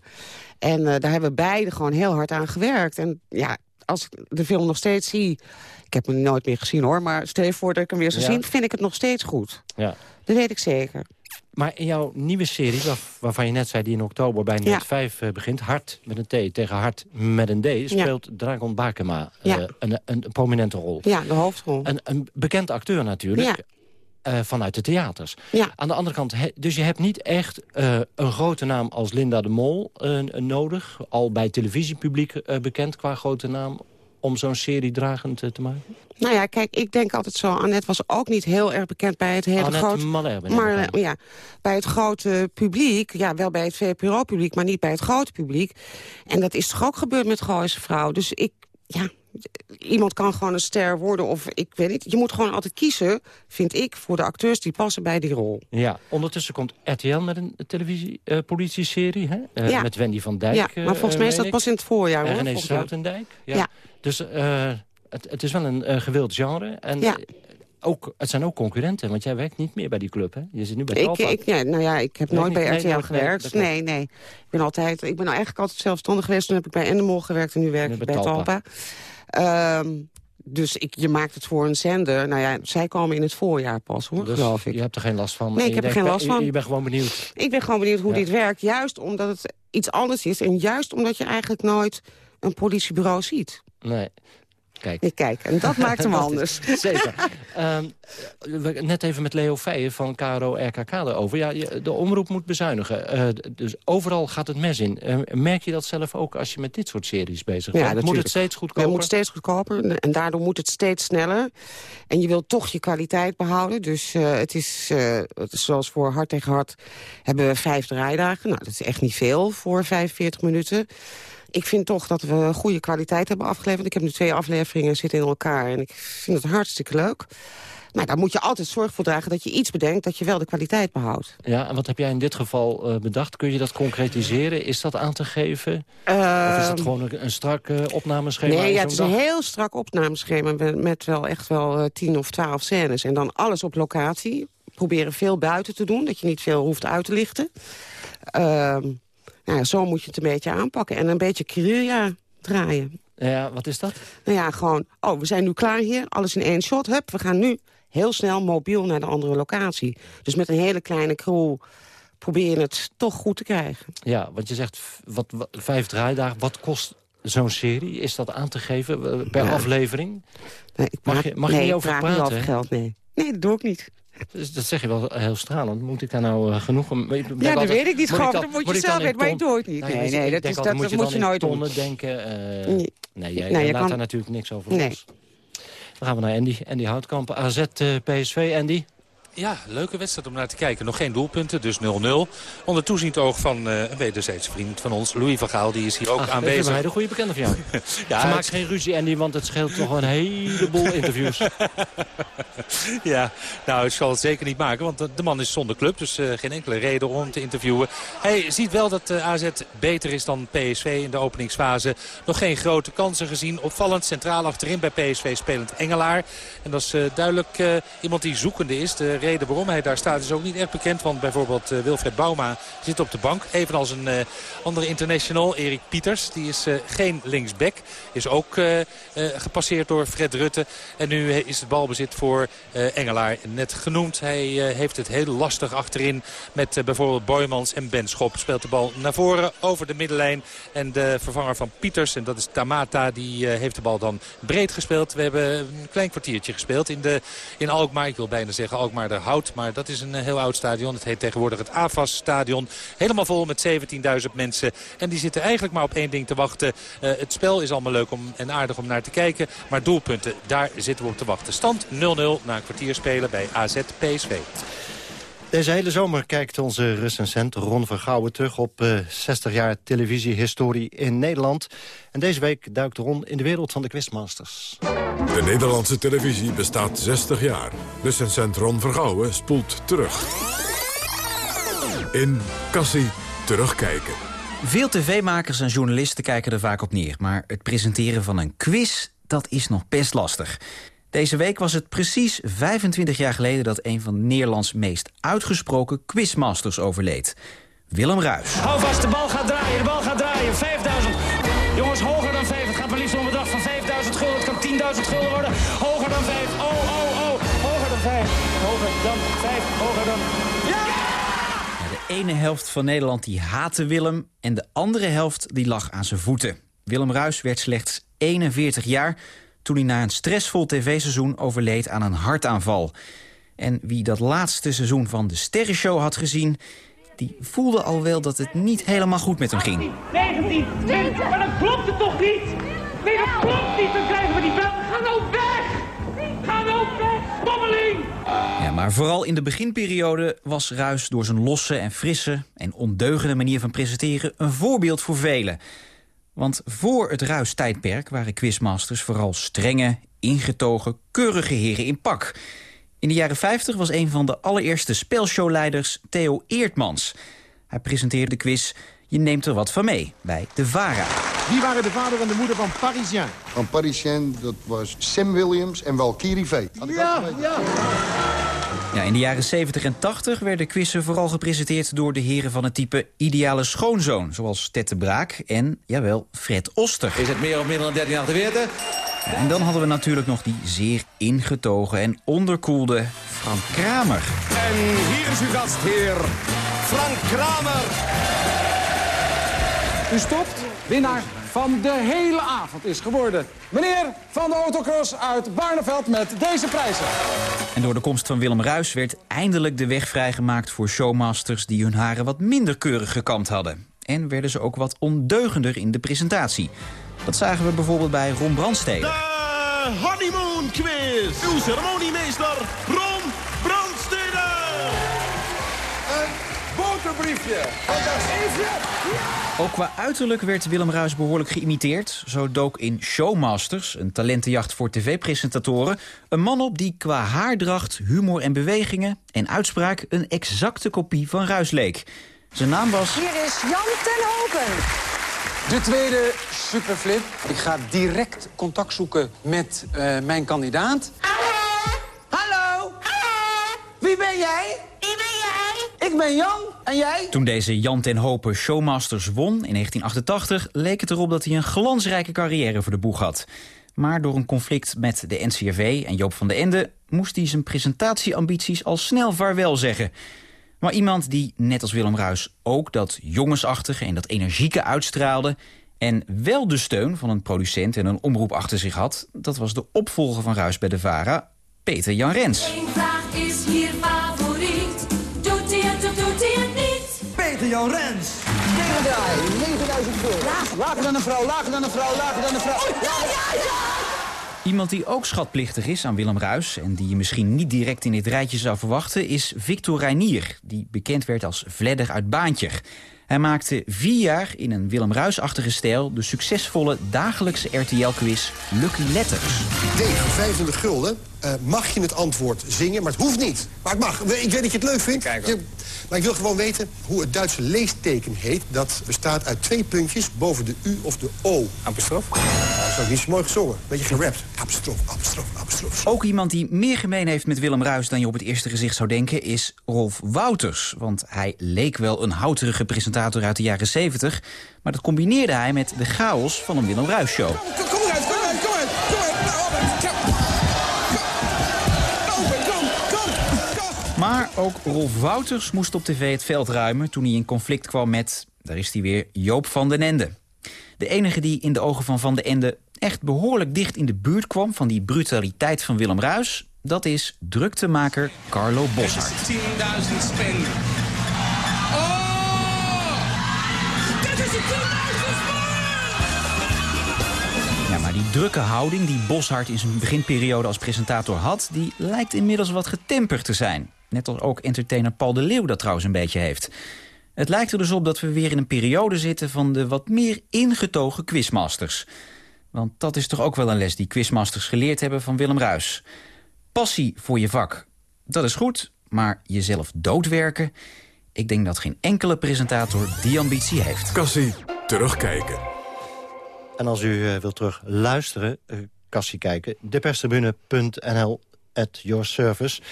Speaker 12: En eh, daar hebben we beide gewoon heel hard aan gewerkt. En ja, als ik de film nog steeds zie... Ik heb hem nooit meer gezien hoor, maar stel je voor dat ik hem weer zou
Speaker 9: Ja.
Speaker 12: zien... vind ik het nog steeds goed.
Speaker 9: Ja.
Speaker 12: Dat weet ik zeker.
Speaker 9: Maar in jouw nieuwe serie, waar- waarvan je net zei... die in oktober bij Net
Speaker 12: Ja.
Speaker 9: 5 eh, begint... Hart met een T tegen Hart met een D... speelt Dragon Bakema eh, een, een, prominente rol.
Speaker 12: Ja, de hoofdrol.
Speaker 9: Een, een bekend acteur natuurlijk. Eh, vanuit de theaters.
Speaker 12: Ja.
Speaker 9: Aan de andere kant, he- dus je hebt niet echt eh, een grote naam als Linda de Mol eh, nodig. Al bij televisiepubliek bekend qua grote naam. Om zo'n serie dragend te maken.
Speaker 12: Nou ja, kijk, ik denk altijd zo. Annette was ook niet heel erg bekend bij het hele grote... Maar ja, bij het grote publiek. Ja, wel bij het VPRO-publiek, maar niet bij het grote publiek. En dat is toch ook gebeurd met Gooise Vrouw. Dus ik, ja, iemand kan gewoon een ster worden of ik weet niet. Je moet gewoon altijd kiezen, vind ik, voor de acteurs die passen bij die rol.
Speaker 9: Ja, ondertussen komt RTL met een televisie-politie-serie. hè? Eh,
Speaker 12: Ja.
Speaker 9: Met Wendy van Dijk.
Speaker 12: ja,
Speaker 9: eh,
Speaker 12: maar volgens mij is dat pas in het voorjaar, hoor.
Speaker 9: René. Soutendijk. Ja.
Speaker 12: Ja.
Speaker 9: Dus eh, het, het is wel een eh, gewild genre. En
Speaker 12: Ja.
Speaker 9: eh, ook, het zijn ook concurrenten, want jij werkt niet meer bij die club, hè? Je zit nu bij
Speaker 12: Ik,
Speaker 9: Talpa.
Speaker 12: ik, ja, nou ja, ik heb
Speaker 9: Nee,
Speaker 12: nooit bij
Speaker 9: nee,
Speaker 12: RTL
Speaker 9: nee,
Speaker 12: gewerkt. Nee, nee. Ik ben, altijd, ik ben eigenlijk altijd zelfstandig geweest. Toen heb ik bij Endemol gewerkt en nu werk ik
Speaker 9: bij
Speaker 12: bij
Speaker 9: Talpa.
Speaker 12: Talpa. Ehm, dus ik, je maakt het voor een zender. Nou ja, zij komen in het voorjaar pas, hoor,
Speaker 9: Dus
Speaker 12: geloof ik.
Speaker 9: je hebt er geen last van.
Speaker 12: Nee, ik heb er geen last
Speaker 9: je-
Speaker 12: van.
Speaker 9: Je, bent gewoon benieuwd.
Speaker 12: Ik ben gewoon benieuwd hoe
Speaker 9: Ja.
Speaker 12: dit werkt. Juist omdat het iets anders is. En juist omdat je eigenlijk nooit een politiebureau ziet.
Speaker 9: Nee. Kijk.
Speaker 12: Nee, kijk, en dat maakt hem
Speaker 9: Dat is-
Speaker 12: anders.
Speaker 9: Zeker. Ehm, net even met Leo Feijen van KRO RKK erover. Ja, de omroep moet bezuinigen. Eh, dus overal gaat het mes in. Eh, merk je dat zelf ook als je met dit soort series bezig bent? moet
Speaker 12: natuurlijk.
Speaker 9: het steeds goedkoper?
Speaker 12: Het moet steeds goedkoper en daardoor moet het steeds sneller. En je wilt toch je kwaliteit behouden. Dus eh, het, is, eh, het is zoals voor Hart tegen Hart hebben we vijf draaidagen. Nou, dat is echt niet veel voor 45 minuten. Ik vind toch dat we goede kwaliteit hebben afgeleverd. Ik heb nu twee afleveringen zitten in elkaar en ik vind het hartstikke leuk. Maar daar moet je altijd zorg voor dragen dat je iets bedenkt... dat je wel de kwaliteit behoudt.
Speaker 9: Ja, en wat heb jij in dit geval eh, bedacht? Kun je dat concretiseren? Is dat aan te geven? of is
Speaker 12: Ehm,
Speaker 9: dat gewoon een, een strak eh, opnameschema?
Speaker 12: Nee, ja, het is een heel strak opnameschema met, met wel echt wel eh, tien of twaalf scènes. En dan alles op locatie. Proberen veel buiten te doen, dat je niet veel hoeft uit te lichten. Nou ja, zo moet je het een beetje aanpakken. En een beetje guerrilla draaien.
Speaker 9: Ja, wat is dat?
Speaker 12: Nou ja, gewoon, oh, we zijn nu klaar hier. Alles in één shot. Hup, we gaan nu heel snel mobiel naar de andere locatie. Dus met een hele kleine crew probeer je het toch goed te krijgen.
Speaker 9: Ja, want je zegt wat, wat- vijf draaidagen. Wat kost
Speaker 25: zo'n serie? Is dat aan te geven eh, per aflevering?
Speaker 12: Nee, ik
Speaker 25: mag je, mag je niet over praten?
Speaker 12: niet over geld, nee. Nee, dat doe ik niet.
Speaker 25: Dus dat zeg je wel heel stralend. Moet ik daar nou eh, genoeg... om-
Speaker 12: Ja, dat
Speaker 25: altijd,
Speaker 12: weet ik niet, gewoon.
Speaker 25: dan-
Speaker 12: Dat moet je zelf weten, maar ik
Speaker 25: ton-
Speaker 12: doe het niet.
Speaker 25: Nou,
Speaker 12: Nee,
Speaker 25: je,
Speaker 12: nee,
Speaker 25: ik
Speaker 12: dat is-
Speaker 25: altijd,
Speaker 12: dat-
Speaker 25: moet je
Speaker 12: dat moet je nooit doen.
Speaker 25: tonnen denken. eh,
Speaker 12: Nee.
Speaker 25: Nee, jij,
Speaker 12: je
Speaker 25: laat
Speaker 12: kan-
Speaker 25: daar natuurlijk niks over los. Dan gaan we naar Andy. Andy Houtkamp, AZ, eh, PSV. Andy?
Speaker 6: Ja, leuke wedstrijd om naar te kijken. Nog geen doelpunten, dus 0-0. Onder toeziend oog van eh, een wederzijds vriend van ons, Louis van Gaal. Die is hier ook
Speaker 25: Ach,
Speaker 6: aanwezig.
Speaker 25: Even een goede bekende van jou.
Speaker 6: Ja,
Speaker 25: Ze
Speaker 6: het-
Speaker 25: maakt geen ruzie, Andy, want het scheelt toch een heleboel interviews.
Speaker 6: Ja, nou, ik zal het zeker niet maken, want de- man is zonder club. Dus eh, geen enkele reden om te interviewen. Hij ziet wel dat eh, AZ beter is dan PSV in de openingsfase. Nog geen grote kansen gezien. Opvallend centraal achterin bij PSV spelend Engelaar. En dat is duidelijk iemand die zoekende is. De reden waarom hij daar staat is ook niet echt bekend. Want bijvoorbeeld eh, Wilfred Bouma zit op de bank. Evenals een eh, andere international, Erik Pieters. Die is eh, geen linksback. Is ook gepasseerd door Fred Rutte. En nu is het balbezit voor Engelaar net genoemd. Hij heeft het heel lastig achterin met bijvoorbeeld Boymans en Ben Schop. Speelt de bal naar voren over de middenlijn. En de vervanger van Pieters, en dat is Tamata, die heeft de bal dan breed gespeeld. We hebben een klein kwartiertje gespeeld in, de, in Alkmaar. Ik wil bijna zeggen Alkmaar Hout, maar dat is een eh, heel oud stadion. Het heet tegenwoordig het AFAS-stadion. Helemaal vol met 17.000 mensen. En die zitten eigenlijk maar op één ding te wachten. Eh, het spel is allemaal leuk om, en aardig om naar te kijken. Maar doelpunten, daar zitten we op te wachten. Stand 0-0 na een kwartier spelen bij AZ PSV.
Speaker 9: Deze hele zomer kijkt onze recensent Ron Vergouwen terug op eh, 60 jaar televisiehistorie in Nederland. En deze week duikt Ron in de wereld van de Quizmasters.
Speaker 1: De Nederlandse televisie bestaat 60 jaar. Recensent Ron Vergouwen spoelt terug. In Cassie Terugkijken.
Speaker 10: Veel tv-makers en journalisten kijken er vaak op neer. Maar het presenteren van een quiz, dat is nog best lastig. Deze week was het precies 25 jaar geleden... dat een van Nederlands meest uitgesproken quizmasters overleed. Willem Ruis.
Speaker 26: Hou vast, de bal gaat draaien, de bal gaat draaien. 5000. Jongens, hoger dan 5. Het gaat maar liefst om een bedrag van 5000 gulden. Het kan 10.000 gulden worden. Hoger dan 5. Oh, oh, oh. Hoger dan 5. Hoger dan 5. Hoger dan...
Speaker 10: De ene helft van Nederland die haatte Willem... en de andere helft die lag aan zijn voeten. Willem Ruis werd slechts 41 jaar... toen hij na een stressvol tv-seizoen overleed aan een hartaanval. En wie dat laatste seizoen van de Sterrenshow had gezien... die voelde al wel dat het niet helemaal goed met hem ging.
Speaker 26: 19, 20. Maar dat klopt het toch niet? Nee, dat klopt niet. Dan krijgen we die bel. Ga nou weg. Ga nou weg, bommeling.
Speaker 10: Ja, maar vooral in de beginperiode was Ruis door zijn losse en frisse... en ondeugende manier van presenteren een voorbeeld voor velen. Want voor het Ruis-tijdperk waren quizmasters vooral strenge, ingetogen, keurige heren in pak. In de jaren 50 was een van de allereerste spelshowleiders Theo Eertmans. Hij presenteerde de quiz Je neemt er wat van mee bij de VARA.
Speaker 7: Wie waren de vader en de moeder van Parisien?
Speaker 27: Van Parisien, dat was Sam Williams en Valkyrie V.
Speaker 7: Ja, ja.
Speaker 10: Ja, in de jaren 70 en 80 werden quizzen vooral gepresenteerd door de heren van het type ideale schoonzoon. Zoals Tette Braak en, jawel, Fred Oster.
Speaker 28: Is het meer of minder dan 1348?
Speaker 10: Ja, en dan hadden we natuurlijk nog die zeer ingetogen en onderkoelde Frank Kramer.
Speaker 29: En hier is uw gastheer, Frank Kramer.
Speaker 7: U stopt. Winnaar van de hele avond is geworden. Meneer van de Autocross uit Barneveld met deze prijzen.
Speaker 10: En door de komst van Willem Ruis werd eindelijk de weg vrijgemaakt voor showmasters die hun haren wat minder keurig gekamd hadden. En werden ze ook wat ondeugender in de presentatie. Dat zagen we bijvoorbeeld bij Ron Brandstede.
Speaker 29: De honeymoon quiz. Uw ceremoniemeester, Ron
Speaker 28: boterbriefje.
Speaker 10: Ook qua uiterlijk werd Willem Ruis behoorlijk geïmiteerd. Zo dook in Showmasters, een talentenjacht voor tv-presentatoren... een man op die qua haardracht, humor en bewegingen en uitspraak... een exacte kopie van Ruis leek. Zijn naam was...
Speaker 30: Hier is Jan ten Hopen.
Speaker 7: De tweede superflip. Ik ga direct contact zoeken met eh, mijn kandidaat. Hallo? Ben jij? Wie ben jij? Ik ben Jan. En jij?
Speaker 10: Toen deze Jan ten Hopen Showmasters won in 1988... leek het erop dat hij een glansrijke carrière voor de boeg had. Maar door een conflict met de NCRV en Joop van den Ende... moest hij zijn presentatieambities al snel vaarwel zeggen... Maar iemand die, net als Willem Ruis, ook dat jongensachtige en dat energieke uitstraalde... En wel de steun van een producent en een omroep achter zich had... dat was de opvolger van Ruis bij de VARA, Peter Jan Rens.
Speaker 31: Eén vraag is hier
Speaker 32: Rens. Tegendraai, 9000 gulden. Lager, lager dan een vrouw, lager dan een vrouw, lager dan een vrouw. Ja, ja, ja!
Speaker 10: Iemand die ook schatplichtig is aan Willem Ruis... en die je misschien niet direct in dit rijtje zou verwachten... is Victor Reinier, die bekend werd als Vledder uit Baantjer. Hij maakte vier jaar in een Willem Ruis-achtige stijl... de succesvolle dagelijkse RTL-quiz Lucky Letters.
Speaker 33: Tegen 25 gulden uh, mag je het antwoord zingen, maar het hoeft niet. Maar het mag. Ik weet dat je het leuk vindt. Je, maar ik wil gewoon weten hoe het Duitse leesteken heet. Dat bestaat uit twee puntjes boven de U of de O. Apostrof? Nou, dat is ook niet zo mooi gezongen. Beetje gerapt. Apostrof, apostrof, apostrof.
Speaker 10: Ook iemand die meer gemeen heeft met Willem Ruis... dan je op het eerste gezicht zou denken, is Rolf Wouters. Want hij leek wel een houterige presentator uit de jaren 70... maar dat combineerde hij met de chaos van een Willem Ruis-show.
Speaker 32: Kom, kom eruit, kom
Speaker 10: ook Rolf Wouters moest op tv het veld ruimen... toen hij in conflict kwam met, daar is hij weer, Joop van den Ende. De enige die in de ogen van Van den Ende echt behoorlijk dicht in de buurt kwam... van die brutaliteit van Willem Ruis... dat is druktemaker Carlo Boshart.
Speaker 32: 10.000 spenden. Oh! Is het 10.000
Speaker 10: Ja, maar die drukke houding die Boshart in zijn beginperiode als presentator had... die lijkt inmiddels wat getemperd te zijn. Net als ook entertainer Paul de Leeuw dat trouwens een beetje heeft. Het lijkt er dus op dat we weer in een periode zitten... van de wat meer ingetogen quizmasters. Want dat is toch ook wel een les die quizmasters geleerd hebben van Willem Ruis. Passie voor je vak, dat is goed, maar jezelf doodwerken... ik denk dat geen enkele presentator die ambitie heeft.
Speaker 1: Cassie, terugkijken.
Speaker 9: En als u eh, wilt terug luisteren, uh, kassie kijken... deperstribune.nl at your service.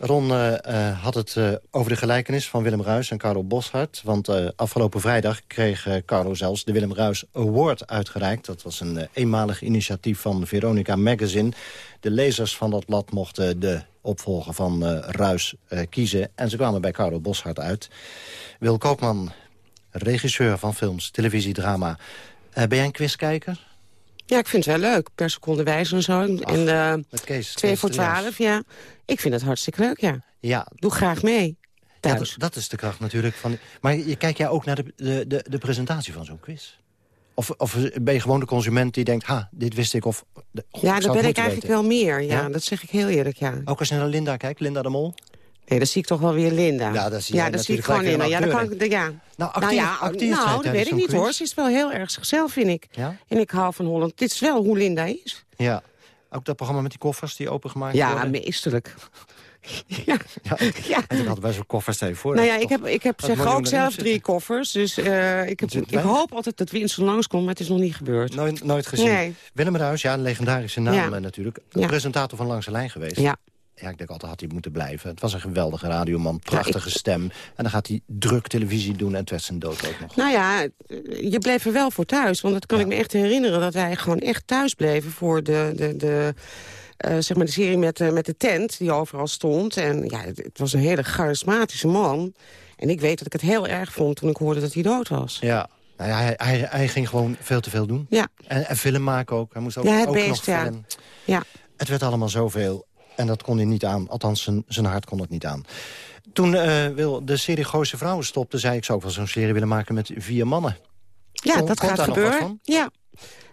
Speaker 9: Ron eh, eh, had het eh, over de gelijkenis van Willem Ruis en Carlo Boshart. Want afgelopen vrijdag kreeg Carlo zelfs de Willem Ruis Award uitgereikt. Dat was een eenmalig initiatief van Veronica Magazine. De lezers van dat blad mochten de opvolger van Ruis kiezen. En ze kwamen bij Carlo Boshart uit. Wil Koopman, regisseur van films, televisiedrama. Ben jij een quizkijker?
Speaker 12: Ja, ik vind het wel leuk. Per seconde wijze en zo. En eh
Speaker 9: Met Kees.
Speaker 12: twee
Speaker 9: Kees
Speaker 12: voor
Speaker 9: de
Speaker 12: twaalf, ja. Ik vind het hartstikke leuk, ja.
Speaker 9: Ja.
Speaker 12: Doe graag mee.
Speaker 9: Ja, dat, dat is de kracht natuurlijk. Van, maar je, kijk jij ook naar de, de, de, de presentatie van zo'n quiz? Of, of ben je gewoon de consument die denkt, ha, dit wist ik, of... de-
Speaker 12: ja, dat ben ik eigenlijk
Speaker 9: weten.
Speaker 12: wel meer. Ja,
Speaker 9: Ja?
Speaker 12: dat zeg ik heel eerlijk, ja.
Speaker 9: Ook als je naar Linda kijkt, Linda de Mol?
Speaker 12: Nee, dan zie ik toch wel weer Linda.
Speaker 9: Ja, dat zie
Speaker 12: ja, dat ik gewoon
Speaker 9: weer
Speaker 12: Ja,
Speaker 9: een
Speaker 12: dan kan ik, ja.
Speaker 9: Nou, acteert-
Speaker 12: ja,
Speaker 9: acteert zij
Speaker 12: nou, dat weet ik niet
Speaker 9: quiz?
Speaker 12: hoor. Ze is wel heel erg zichzelf, vind ik.
Speaker 9: Ja?
Speaker 12: En ik hou van Holland. Dit is wel hoe Linda is.
Speaker 9: Ja. Ook dat programma met die koffers die opengemaakt
Speaker 12: Ja,
Speaker 9: worden?
Speaker 12: meesterlijk.
Speaker 9: Ja. En toen hadden wij zo'n koffers voor.
Speaker 12: nou ja, ik heb, ik heb
Speaker 9: Dat
Speaker 12: zeg ook zelf
Speaker 9: zitten.
Speaker 12: drie koffers. Dus eh, ik, heb, ik hoop altijd dat Winston langskomt, maar het is nog niet gebeurd.
Speaker 9: Nooit, nooit gezien.
Speaker 12: Nee.
Speaker 9: Willem Ruis, ja, een legendarische naam
Speaker 12: Ja.
Speaker 9: eh, natuurlijk.
Speaker 12: Ja.
Speaker 9: Presentator van Langs de Lijn geweest.
Speaker 12: Ja.
Speaker 9: Ja, ik denk altijd had hij moeten blijven. Het was een geweldige radioman, prachtige stem. En dan gaat hij druk televisie doen en het werd zijn dood ook nog.
Speaker 12: Nou ja, eh, je bleef er wel voor thuis. Want dat kan ik me echt herinneren dat wij gewoon echt thuis bleven... voor de, de, de, eh, zeg maar de serie met, eh, met de tent die overal stond. En ja, het, het was een hele charismatische man. En ik weet dat ik het heel erg vond toen ik hoorde dat hij dood was.
Speaker 9: Ja. Nou ja, hij, hij, hij ging gewoon veel te veel doen.
Speaker 12: Ja.
Speaker 9: En, en film maken ook. Hij moest ook,
Speaker 12: Ja, het
Speaker 9: ook
Speaker 12: beest,
Speaker 9: nog
Speaker 12: ja.
Speaker 9: film.
Speaker 12: Ja.
Speaker 9: Het werd allemaal zoveel. En dat kon hij niet aan. Althans, zijn, zijn hart kon het niet aan. Toen eh, wil de serie Gooise Vrouwen stopte... zei ik zou ook wel zo'n serie willen maken met vier mannen.
Speaker 12: Ja, dat gaat gebeuren. Ja.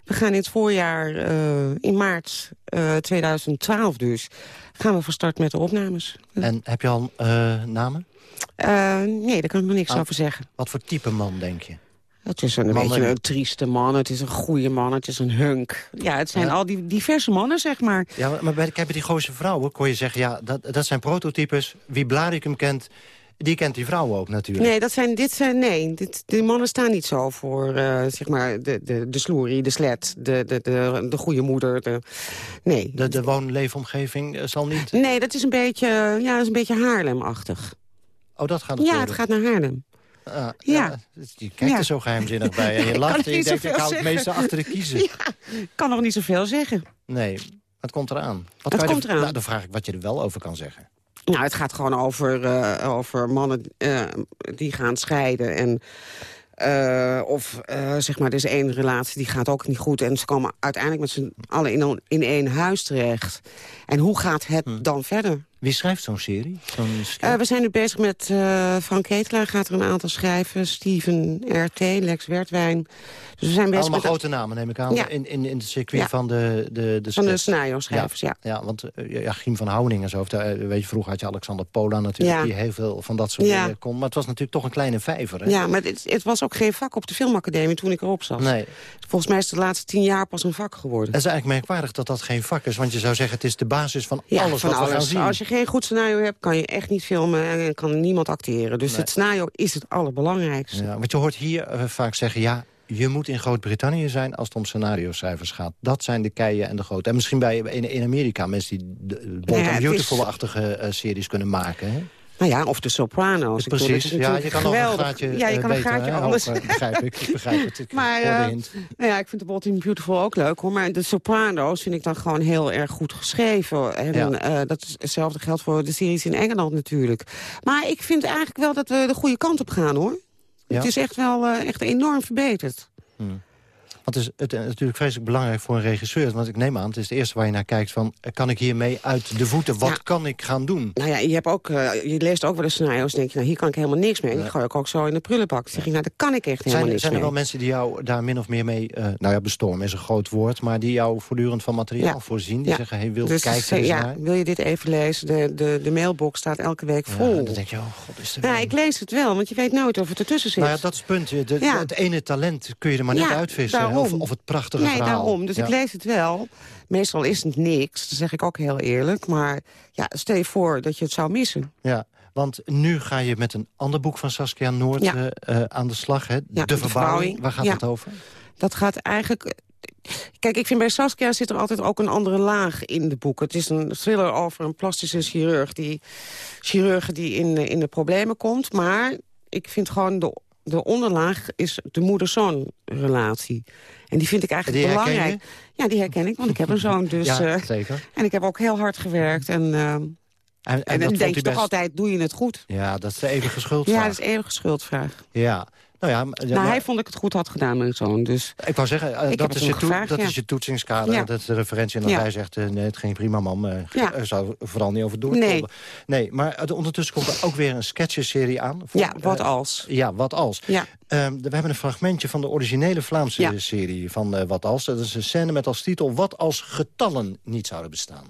Speaker 12: We gaan in het voorjaar, eh, in maart eh, 2012 dus... gaan we van start met de opnames.
Speaker 9: En heb je al eh, namen?
Speaker 12: Eh, nee, daar kan ik nog niks
Speaker 9: Ah.
Speaker 12: over zeggen.
Speaker 9: Wat voor type man, denk je?
Speaker 12: Het is een
Speaker 9: Mannen-
Speaker 12: beetje een trieste man, het is een goede man, het is een hunk. Ja, het zijn
Speaker 9: Ja.
Speaker 12: al die diverse mannen, zeg maar.
Speaker 9: Ja, maar- bij, kijk, bij die Gooise Vrouwen kon je zeggen... ja, dat, dat zijn prototypes. Wie Blaricum kent, die kent die vrouwen ook natuurlijk.
Speaker 12: Nee, dat zijn, dit zijn, nee dit, die mannen staan niet zo voor eh, zeg maar de, de, de sloerie, de slet, de, de, de, de goede moeder. De, nee.
Speaker 9: De, de woonleefomgeving eh, zal niet...
Speaker 12: nee, dat is een beetje, ja, dat is een beetje Haarlem-achtig.
Speaker 9: Oh, dat gaat het
Speaker 12: Ja,
Speaker 9: worden.
Speaker 12: het gaat naar Haarlem. Ja.
Speaker 9: ja. Je kijkt
Speaker 12: Ja.
Speaker 9: er zo geheimzinnig bij. En je lacht en je denkt, ik hou het meeste achter de kiezen.
Speaker 12: Ik kan nog niet zoveel zeggen.
Speaker 9: Nee, het komt eraan. Wat
Speaker 12: komt
Speaker 9: er-
Speaker 12: eraan.
Speaker 9: Nou, dan vraag ik wat je er wel over kan zeggen.
Speaker 12: Nou, het gaat gewoon over, eh, over mannen eh, die gaan scheiden. En Eh, of zeg maar, er is één relatie die gaat ook niet goed... en ze komen uiteindelijk met z'n allen in, in één huis terecht. En hoe gaat het
Speaker 9: Hm.
Speaker 12: dan verder?
Speaker 9: Wie schrijft zo'n serie?
Speaker 12: Eh, we zijn nu bezig met eh, Frank Ketelaar, gaat er een aantal schrijven. Steven R.T., Lex Wertwijn. Dus we zijn bezig
Speaker 9: Allemaal
Speaker 12: met...
Speaker 9: grote namen, neem ik aan,
Speaker 12: Ja.
Speaker 9: in, in, in het circuit
Speaker 12: Ja.
Speaker 9: van de, de, de
Speaker 12: Van de scenario-schrijvers, ja.
Speaker 9: Ja, want eh, ja, Giem van Houwening en zo. weet je, vroeger had je Alexander Pola natuurlijk,
Speaker 12: Ja.
Speaker 9: die heel veel van dat soort
Speaker 12: Ja.
Speaker 9: dingen kon. Maar het was natuurlijk toch een kleine vijver, hè?
Speaker 12: Ja, maar het, het was ook geen vak op de filmacademie toen ik erop zat.
Speaker 9: Nee.
Speaker 12: Volgens mij is het de laatste tien jaar pas een vak geworden.
Speaker 9: Het is eigenlijk merkwaardig dat dat geen vak is. Want je zou zeggen, het is de basis van
Speaker 12: Ja,
Speaker 9: alles
Speaker 12: van
Speaker 9: wat we gaan
Speaker 12: alles.
Speaker 9: zien.
Speaker 12: Als je geen goed scenario hebt, kan je echt niet filmen en kan niemand acteren. Dus
Speaker 9: Nee.
Speaker 12: het scenario is het allerbelangrijkste.
Speaker 9: Ja, want je hoort hier eh, vaak zeggen... ja, je moet in Groot-Brittannië zijn als het om scenario-cijfers gaat. Dat zijn de keien en de grote. En misschien bij in, in Amerika mensen die de
Speaker 12: ja,
Speaker 9: Beautiful-achtige eh, series kunnen maken. Hè?
Speaker 12: Nou ja, of de Sopranos. Bedoel,
Speaker 9: Precies, ja, je kan nog een
Speaker 12: geweldig.
Speaker 9: gaatje
Speaker 12: Ja, je
Speaker 9: eh,
Speaker 12: kan een
Speaker 9: beter,
Speaker 12: gaatje
Speaker 9: hè,
Speaker 12: anders.
Speaker 9: hopen. begrijp ik, ik begrijp het. Ik
Speaker 12: Maar eh, nou ja, ik vind de Bold Beautiful ook leuk hoor. Maar de Sopranos vind ik dan gewoon heel erg goed geschreven. En
Speaker 9: Ja.
Speaker 12: eh, dat is hetzelfde geldt voor de series in Engeland natuurlijk. Maar ik vind eigenlijk wel dat we de goede kant op gaan hoor.
Speaker 9: Ja?
Speaker 12: Het is echt wel eh, echt enorm verbeterd.
Speaker 9: Want het is, het natuurlijk vreselijk belangrijk voor een regisseur. Want ik neem aan, het is het eerste waar je naar kijkt van... eh, kan ik hiermee uit de voeten? Wat kan ik gaan doen?
Speaker 12: Nou ja, je, hebt ook, eh, je leest ook wel de scenario's en denk je, nou hier kan ik helemaal niks mee. En die gooi ik ook zo in de prullenbak. Zeg ik, nou daar kan ik echt helemaal
Speaker 9: Zijn,
Speaker 12: niks
Speaker 9: zijn er
Speaker 12: mee.
Speaker 9: wel mensen die jou daar min of meer mee... eh, nou ja, bestormen is een groot woord... maar die jou voortdurend van materiaal
Speaker 12: Ja.
Speaker 9: voorzien? Die
Speaker 12: Ja.
Speaker 9: zeggen, hey, wil
Speaker 12: Dus
Speaker 9: kijk
Speaker 12: ja,
Speaker 9: naar.
Speaker 12: wil je dit even lezen? De, de, de mailbox staat elke week vol.
Speaker 9: dan denk je, oh god, is er
Speaker 12: Ja,
Speaker 9: weer
Speaker 12: ik lees het wel, want je weet nooit of het ertussen zit.
Speaker 9: Nou ja, dat is het punt. Je- de-
Speaker 12: Ja.
Speaker 9: Het ene talent kun je er maar niet
Speaker 12: Ja,
Speaker 9: uitvissen.
Speaker 12: Daarom.
Speaker 9: Of, of het prachtige
Speaker 12: nee,
Speaker 9: verhaal.
Speaker 12: daarom. Dus
Speaker 9: Ja.
Speaker 12: ik lees het wel. Meestal is het niks, dat zeg ik ook heel eerlijk. Maar ja, stel je voor dat je het zou missen.
Speaker 9: Ja, want nu ga je met een ander boek van Saskia Noord
Speaker 12: Ja.
Speaker 9: eh, eh, aan de slag. Hè?
Speaker 12: Ja,
Speaker 9: de verbouwing. Waar gaat het over?
Speaker 12: Dat gaat eigenlijk... Kijk, ik vind bij Saskia zit er altijd ook een andere laag in de boeken. Het is een thriller over een plastische chirurg die, chirurg die in, in de problemen komt. Maar ik vind gewoon de, de onderlaag is de moeder-zoon relatie. En die vind ik eigenlijk
Speaker 9: Die
Speaker 12: belangrijk. Ja, die herken ik, want ik heb een zoon. Dus,
Speaker 9: Ja,
Speaker 12: eh,
Speaker 9: zeker.
Speaker 12: En ik heb ook heel hard gewerkt. En, eh, en,
Speaker 9: En,
Speaker 12: dan denk je toch altijd, doe je het goed?
Speaker 9: Ja, dat is de eeuwige schuld.
Speaker 12: Ja, dat is eeuwige schuldvraag.
Speaker 9: Ja, nou ja. maar-
Speaker 12: nou,
Speaker 9: maar-
Speaker 12: hij vond ik het goed had gedaan, mijn zoon. Dus
Speaker 9: Ik wou zeggen, eh,
Speaker 12: Ik
Speaker 9: dat, is je,
Speaker 12: gevraagd,
Speaker 9: dat
Speaker 12: ja.
Speaker 9: is je toetsingskader.
Speaker 12: Ja.
Speaker 9: Dat is de referentie. En als
Speaker 12: Ja.
Speaker 9: hij zegt, eh, nee, het ging prima, mam. eh,
Speaker 12: Ja.
Speaker 9: Er zou vooral niet over doorkomen.
Speaker 12: Nee.
Speaker 9: nee, maar ondertussen komt er ook weer een sketcheserie aan. voor,
Speaker 12: ja, wat als?
Speaker 9: Ja, wat als.
Speaker 12: Ja.
Speaker 9: Ehm, we hebben een fragmentje van de originele Vlaamse
Speaker 12: Ja.
Speaker 9: serie van eh, Wat Als. Dat is een scène met als titel Wat als getallen niet zouden bestaan.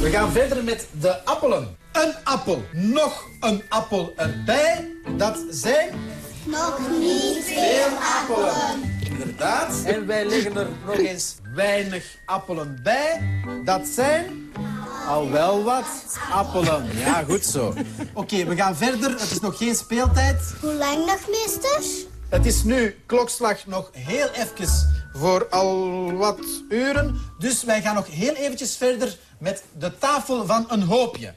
Speaker 32: We gaan verder met de appelen. Een appel, nog een appel erbij. Dat zijn...
Speaker 31: Nog niet
Speaker 32: veel appelen. Inderdaad. En wij leggen er nog eens weinig appelen bij. Dat zijn... Al wel wat appelen. Ja, goed zo. Oké, we gaan verder. Het is nog geen speeltijd.
Speaker 31: Hoe lang nog, meesters?
Speaker 32: Het is nu klokslag nog heel even voor al wat uren. Dus wij gaan nog heel eventjes verder met de tafel van een hoopje.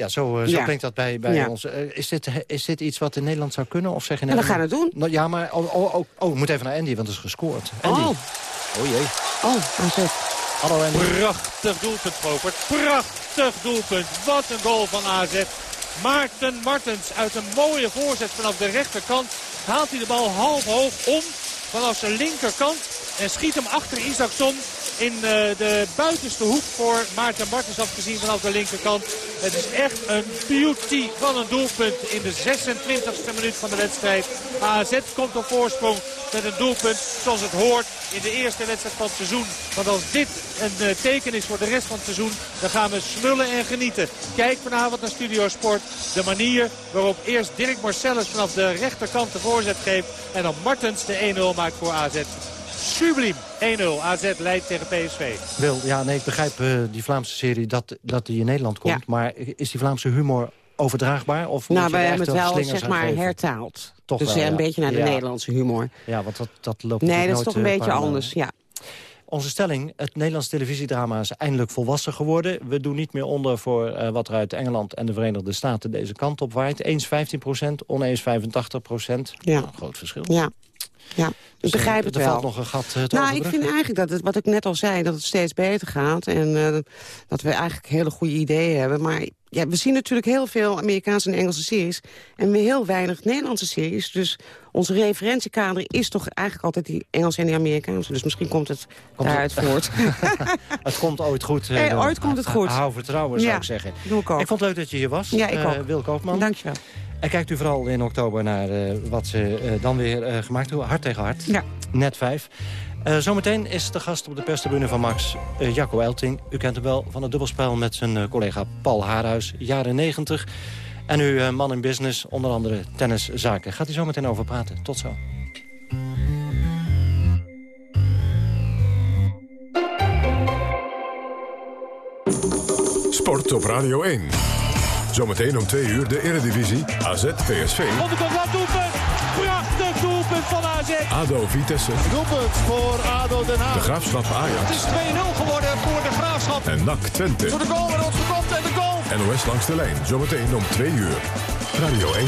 Speaker 9: Ja, zo, eh, zo
Speaker 12: Ja.
Speaker 9: klinkt dat bij, bij
Speaker 12: Ja.
Speaker 9: ons. Eh, is, dit, is dit iets wat in Nederland zou kunnen? Of zeg je
Speaker 12: Ja, we gaan het doen.
Speaker 9: Nou, ja, maar oh, oh, oh, oh, ik moet even naar Andy, want het is gescoord. Andy.
Speaker 12: Oh.
Speaker 9: Oh jee.
Speaker 12: Oh, AZ.
Speaker 9: Hallo Andy.
Speaker 6: Prachtig doelpunt, Govert. Prachtig doelpunt. Wat een goal van AZ. Maarten Martens uit een mooie voorzet vanaf de rechterkant. Haalt hij de bal half hoog om vanaf zijn linkerkant. En schiet hem achter Isaacson in eh, de buitenste hoek voor Maarten Martens afgezien vanaf de linkerkant. Het is echt een beauty van een doelpunt in de 26e minuut van de wedstrijd. AZ komt op voorsprong met een doelpunt zoals het hoort in de eerste wedstrijd van het seizoen. Want als dit een eh, teken is voor de rest van het seizoen, dan gaan we smullen en genieten. Kijk vanavond naar Studio Sport. De manier waarop eerst Dirk Marcellus vanaf de rechterkant de voorzet geeft. En dan Martens de 1-0 maakt voor AZ. Subliem. 1-0. AZ leidt tegen PSV.
Speaker 9: Wil, ja, nee, ik begrijp eh, die Vlaamse serie dat, dat die in Nederland komt.
Speaker 12: Ja.
Speaker 9: Maar is die Vlaamse humor overdraagbaar? Of moet
Speaker 12: Nou,
Speaker 9: je
Speaker 12: wij hebben
Speaker 9: echt
Speaker 12: het wel, zeg maar,
Speaker 9: geven?
Speaker 12: hertaald.
Speaker 9: Toch
Speaker 12: dus
Speaker 9: wel,
Speaker 12: eh,
Speaker 9: ja.
Speaker 12: een beetje naar de
Speaker 9: Ja.
Speaker 12: Nederlandse humor.
Speaker 9: Ja, want dat, dat loopt
Speaker 12: Nee, dat is toch een
Speaker 9: eh,
Speaker 12: beetje anders, ja.
Speaker 9: Onze stelling, het Nederlands televisiedrama is eindelijk volwassen geworden. We doen niet meer onder voor eh, wat er uit Engeland en de Verenigde Staten deze kant op waait. Eens 15 procent, oneens 85 procent.
Speaker 12: Ja.
Speaker 9: Nou, groot verschil.
Speaker 12: Ja, ja. ik
Speaker 9: Dus, eh,
Speaker 12: begrijp het
Speaker 9: er
Speaker 12: wel.
Speaker 9: valt nog een gat eh, te
Speaker 12: nou, ik vind eigenlijk dat het, wat ik net al zei, dat het steeds beter gaat. En eh, dat we eigenlijk hele goede ideeën hebben. Maar ja, we zien natuurlijk heel veel Amerikaanse en Engelse series... en heel weinig Nederlandse series. Dus onze referentiekader is toch eigenlijk altijd die Engelse en die Amerikaanse. Dus misschien komt het
Speaker 9: Komt
Speaker 12: daaruit
Speaker 9: het-
Speaker 12: voort.
Speaker 9: Het komt ooit goed. eh,
Speaker 12: ooit komt het goed.
Speaker 9: Hou vertrouwen, zou ik zeggen.
Speaker 12: doe ik ook.
Speaker 9: Ik vond het leuk dat je hier was.
Speaker 12: Ja, ik
Speaker 9: eh,
Speaker 12: ook.
Speaker 9: Wil Koopman.
Speaker 12: Dankjewel.
Speaker 9: En kijkt u vooral in oktober naar eh, wat ze eh, dan weer eh, gemaakt hebben. Hart tegen hart.
Speaker 12: Ja.
Speaker 9: Net vijf. Eh, zometeen is de gast op de perstribune van Max eh, Jacco Elting. U kent hem wel van het dubbelspel met zijn eh, collega Paul Haarhuis. Jaren negentig. En uw man in business, onder andere tenniszaken. Gaat hij zo meteen over praten. Tot zo.
Speaker 1: Sport op Radio 1. Zometeen om 2 uur de Eredivisie. AZ PSV.
Speaker 6: Onderkant laat doelpunt. Prachtig doelpunt van AZ.
Speaker 1: ADO Vitesse.
Speaker 7: Doelpunt voor ADO Den
Speaker 1: De
Speaker 7: Haag.
Speaker 1: Graafschap
Speaker 7: Het
Speaker 1: Ajax.
Speaker 7: is 2-0 geworden voor de Graafschap.
Speaker 1: En NAC Twente.
Speaker 7: Voor de goal en ons gekopt en de goal.
Speaker 1: NOS langs de lijn. Zometeen om 2 uur. Radio 1.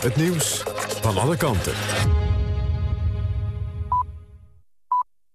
Speaker 1: Het nieuws van alle kanten.